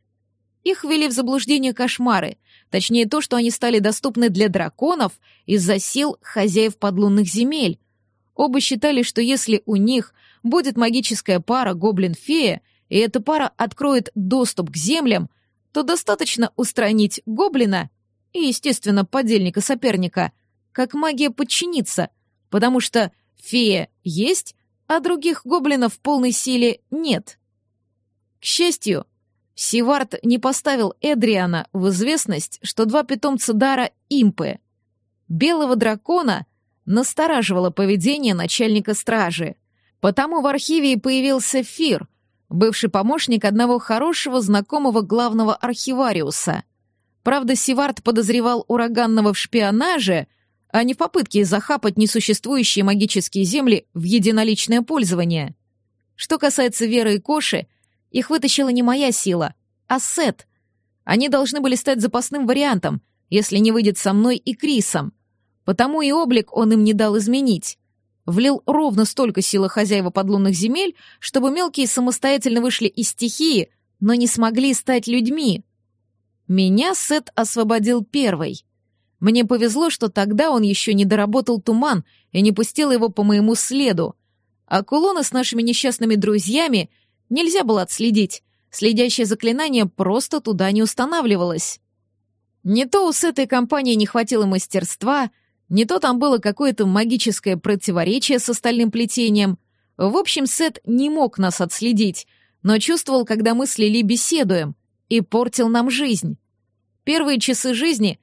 Их ввели в заблуждение кошмары, точнее то, что они стали доступны для драконов из-за сил хозяев подлунных земель. Оба считали, что если у них будет магическая пара гоблин-фея, и эта пара откроет доступ к землям, то достаточно устранить гоблина и, естественно, подельника-соперника, как магия подчинится, потому что фея есть, а других гоблинов в полной силе нет. К счастью, Сивард не поставил Эдриана в известность, что два питомца дара — импы. Белого дракона настораживало поведение начальника стражи. Потому в архиве и появился Фир, бывший помощник одного хорошего знакомого главного архивариуса. Правда, Сивард подозревал ураганного в шпионаже, а не в попытке захапать несуществующие магические земли в единоличное пользование. Что касается Веры и Коши — их вытащила не моя сила, а Сет. Они должны были стать запасным вариантом, если не выйдет со мной и Крисом. Потому и облик он им не дал изменить. Влил ровно столько силы хозяева подлунных земель, чтобы мелкие самостоятельно вышли из стихии, но не смогли стать людьми. Меня Сет освободил первой. Мне повезло, что тогда он еще не доработал туман и не пустил его по моему следу. А кулоны с нашими несчастными друзьями — Нельзя было отследить. Следящее заклинание просто туда не устанавливалось. Не то у с этой компании не хватило мастерства, не то там было какое-то магическое противоречие с остальным плетением. В общем, Сет не мог нас отследить, но чувствовал, когда мы с Лили беседуем, и портил нам жизнь. Первые часы жизни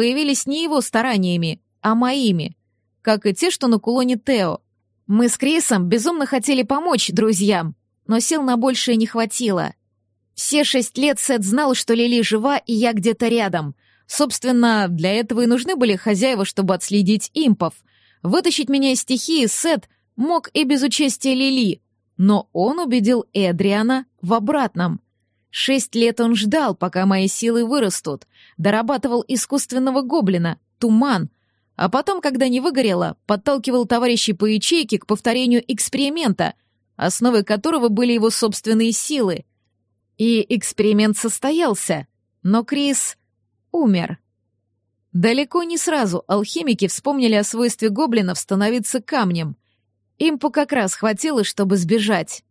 появились не его стараниями, а моими, как и те, что на кулоне Тео. Мы с Крисом безумно хотели помочь друзьям, но сил на большее не хватило. Все шесть лет Сет знал, что Лили жива, и я где-то рядом. Собственно, для этого и нужны были хозяева, чтобы отследить импов. Вытащить меня из стихии Сет мог и без участия Лили, но он убедил Эдриана в обратном. Шесть лет он ждал, пока мои силы вырастут, дорабатывал искусственного гоблина, туман, а потом, когда не выгорело, подталкивал товарищей по ячейке к повторению эксперимента — основой которого были его собственные силы. И эксперимент состоялся, но Крис умер. Далеко не сразу алхимики вспомнили о свойстве гоблинов становиться камнем. Им по как раз хватило, чтобы сбежать.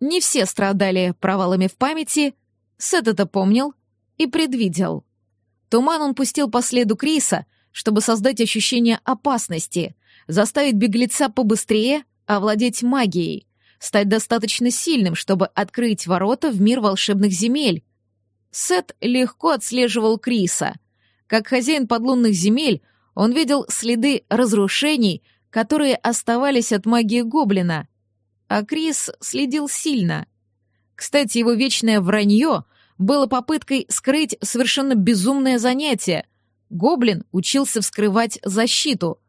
Не все страдали провалами в памяти, Сет это помнил и предвидел. Туман он пустил по следу Криса, чтобы создать ощущение опасности, заставить беглеца побыстрее овладеть магией стать достаточно сильным, чтобы открыть ворота в мир волшебных земель. Сет легко отслеживал Криса. Как хозяин подлунных земель, он видел следы разрушений, которые оставались от магии гоблина. А Крис следил сильно. Кстати, его вечное вранье было попыткой скрыть совершенно безумное занятие. Гоблин учился вскрывать защиту.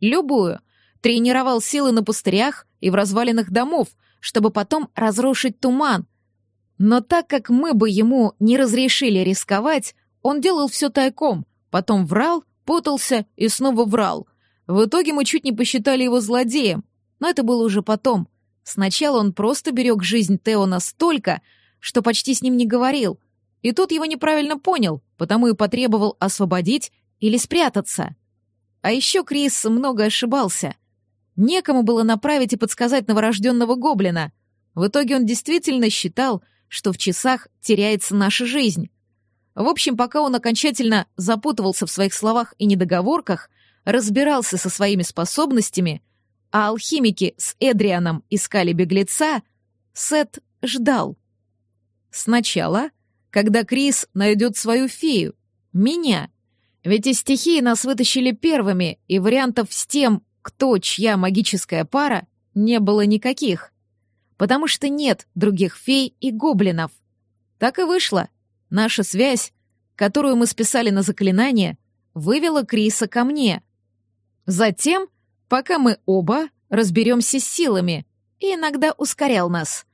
Любую. Тренировал силы на пустырях и в развалинах домов, чтобы потом разрушить туман. Но так как мы бы ему не разрешили рисковать, он делал все тайком, потом врал, путался и снова врал. В итоге мы чуть не посчитали его злодеем, но это было уже потом. Сначала он просто берег жизнь Тео настолько, что почти с ним не говорил, и тот его неправильно понял, потому и потребовал освободить или спрятаться. А еще Крис много ошибался — Некому было направить и подсказать новорожденного гоблина. В итоге он действительно считал, что в часах теряется наша жизнь. В общем, пока он окончательно запутывался в своих словах и недоговорках, разбирался со своими способностями, а алхимики с Эдрианом искали беглеца, Сет ждал. Сначала, когда Крис найдет свою фею, меня. Ведь из стихии нас вытащили первыми, и вариантов с тем, кто чья магическая пара, не было никаких. Потому что нет других фей и гоблинов. Так и вышло. Наша связь, которую мы списали на заклинание, вывела Криса ко мне. Затем, пока мы оба разберемся с силами, и иногда ускорял нас.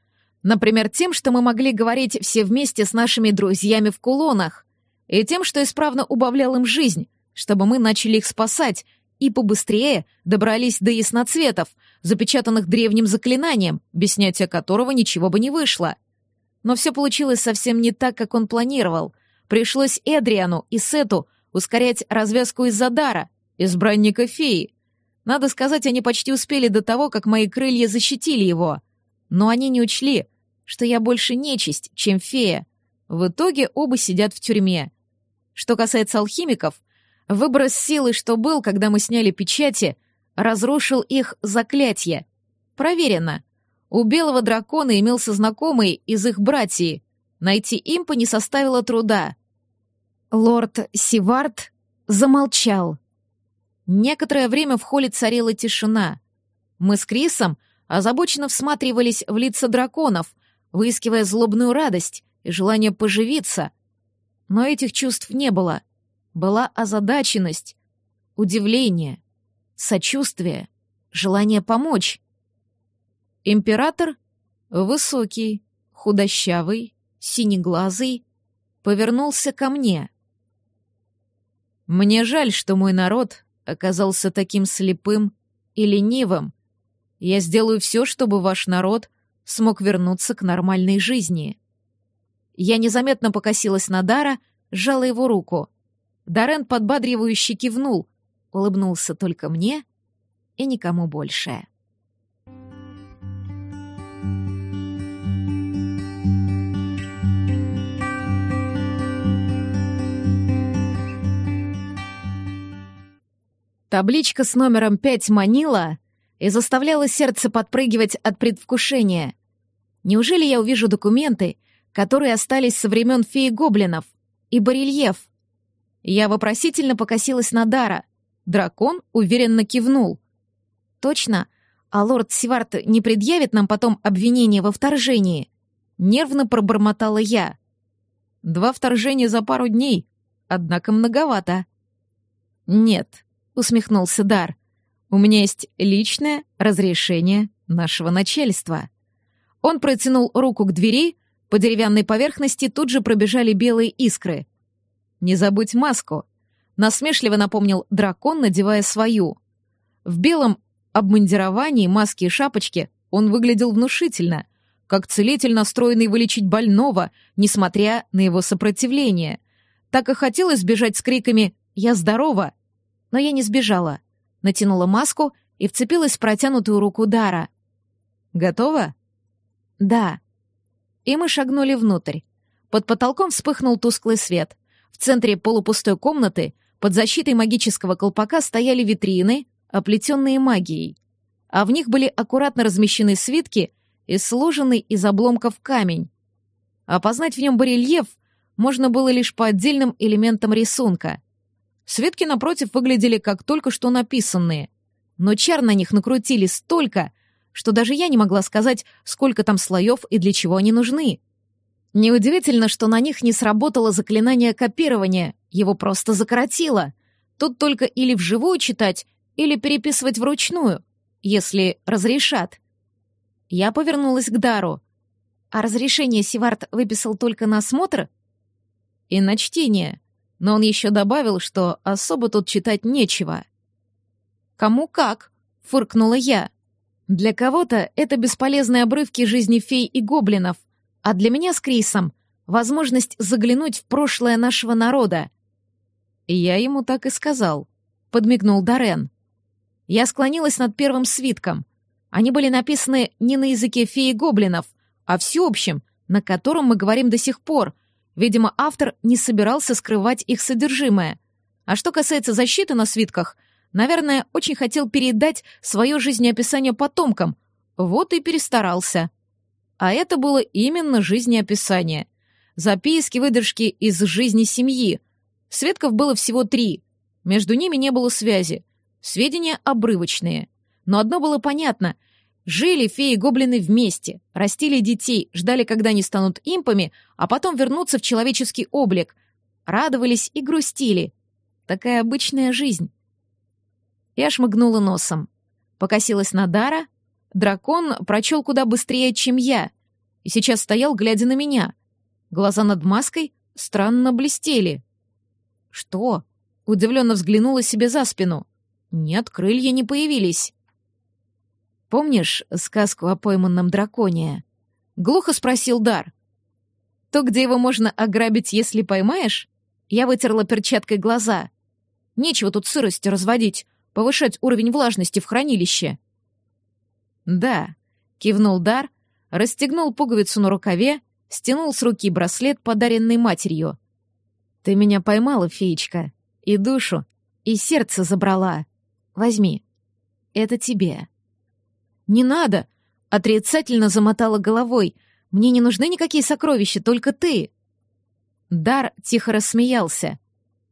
Например, тем, что мы могли говорить все вместе с нашими друзьями в кулонах, и тем, что исправно убавлял им жизнь, чтобы мы начали их спасать и побыстрее добрались до ясноцветов, запечатанных древним заклинанием, без снятия которого ничего бы не вышло. Но все получилось совсем не так, как он планировал. Пришлось Эдриану и Сету ускорять развязку из-за дара, избранника феи. Надо сказать, они почти успели до того, как мои крылья защитили его. Но они не учли, что я больше нечисть, чем фея. В итоге оба сидят в тюрьме. Что касается алхимиков, выброс силы, что был, когда мы сняли печати, разрушил их заклятие. Проверено. У белого дракона имелся знакомый из их братьев. Найти импа не составило труда. Лорд Сивард замолчал. Некоторое время в холле царила тишина. Мы с Крисом озабоченно всматривались в лица драконов, выискивая злобную радость и желание поживиться. Но этих чувств не было. Была озадаченность, удивление, сочувствие, желание помочь. Император — высокий, худощавый, синеглазый, повернулся ко мне. Мне жаль, что мой народ оказался таким слепым и ленивым. Я сделаю все, чтобы ваш народ смог вернуться к нормальной жизни. Я незаметно покосилась на Дара, сжала его руку. Дарен подбадривающе кивнул, улыбнулся только мне и никому больше. Табличка с номером 5 манила и заставляла сердце подпрыгивать от предвкушения. Неужели я увижу документы, которые остались со времен феи гоблинов, и барельеф? Я вопросительно покосилась на Дара. Дракон уверенно кивнул. «Точно? А лорд Сивард не предъявит нам потом обвинение во вторжении?» Нервно пробормотала я. «Два вторжения за пару дней, однако многовато». «Нет, — усмехнулся Дар. «У меня есть личное разрешение нашего начальства». Он протянул руку к двери, по деревянной поверхности тут же пробежали белые искры. «Не забудь маску», — насмешливо напомнил дракон, надевая свою. В белом обмундировании, маске и шапочке он выглядел внушительно, как целитель, настроенный вылечить больного, несмотря на его сопротивление. Так и хотелось бежать с криками «Я здорова!» Но я не сбежала. Натянула маску и вцепилась в протянутую руку Дара. «Готова?» «Да». И мы шагнули внутрь. Под потолком вспыхнул тусклый свет. В центре полупустой комнаты под защитой магического колпака стояли витрины, оплетенные магией. А в них были аккуратно размещены свитки и сложенный из обломков камень. Опознать в нем барельеф можно было лишь по отдельным элементам рисунка — Светки напротив выглядели как только что написанные, но чар на них накрутили столько, что даже я не могла сказать, сколько там слоев и для чего они нужны. Неудивительно, что на них не сработало заклинание копирования, его просто закоротило. Тут только или вживую читать, или переписывать вручную, если разрешат. Я повернулась к Дару. А разрешение Сивард выписал только на осмотр? И на чтение но он еще добавил, что особо тут читать нечего. «Кому как?» — фыркнула я. «Для кого-то это бесполезные обрывки жизни фей и гоблинов, а для меня с Крисом — возможность заглянуть в прошлое нашего народа». Я ему так и сказал, — подмигнул Дорен. Я склонилась над первым свитком. Они были написаны не на языке феи гоблинов, а всеобщем, на котором мы говорим до сих пор, Видимо, автор не собирался скрывать их содержимое. А что касается защиты на свитках, наверное, очень хотел передать свое жизнеописание потомкам, вот и перестарался. А это было именно жизнеописание. Записки, выдержки из жизни семьи. Светков было всего три. Между ними не было связи. Сведения обрывочные. Но одно было понятно. Жили феи и гоблины вместе, растили детей, ждали, когда они станут импами, а потом вернутся в человеческий облик. Радовались и грустили. Такая обычная жизнь. Я шмыгнула носом. Покосилась на Дара. Дракон прочел куда быстрее, чем я. И сейчас стоял, глядя на меня. Глаза над маской странно блестели. «Что?» — удивленно взглянула себе за спину. «Нет, крылья не появились». «Помнишь сказку о пойманном драконе?» — глухо спросил Дар. «То, где его можно ограбить, если поймаешь?» Я вытерла перчаткой глаза. «Нечего тут сыростью разводить, повышать уровень влажности в хранилище». «Да», — кивнул Дар, расстегнул пуговицу на рукаве, стянул с руки браслет, подаренный матерью. «Ты меня поймала, феечка, и душу, и сердце забрала. Возьми, это тебе». «Не надо!» — отрицательно замотала головой. «Мне не нужны никакие сокровища, только ты!» Дар тихо рассмеялся.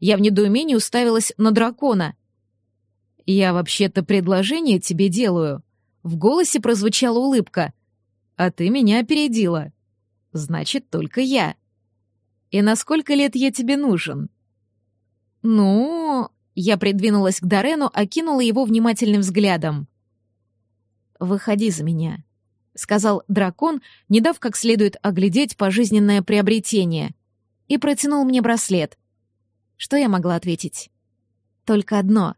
Я в недоумении уставилась на дракона. «Я вообще-то предложение тебе делаю». В голосе прозвучала улыбка. «А ты меня опередила. Значит, только я. И на сколько лет я тебе нужен?» «Ну...» Я придвинулась к Дарену, окинула его внимательным взглядом. «Выходи за меня», — сказал дракон, не дав как следует оглядеть пожизненное приобретение, и протянул мне браслет. Что я могла ответить? Только одно.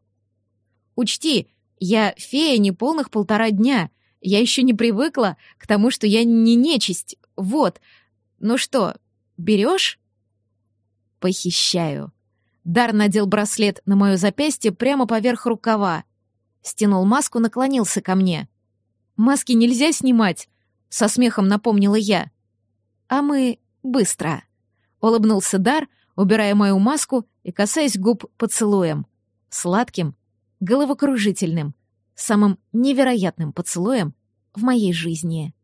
«Учти, я фея не полных полтора дня. Я еще не привыкла к тому, что я не нечисть. Вот. Ну что, берешь?» «Похищаю». Дар надел браслет на мое запястье прямо поверх рукава. Стянул маску, наклонился ко мне. Маски нельзя снимать, со смехом напомнила я. А мы быстро. Улыбнулся Дар, убирая мою маску и касаясь губ поцелуем. Сладким, головокружительным, самым невероятным поцелуем в моей жизни.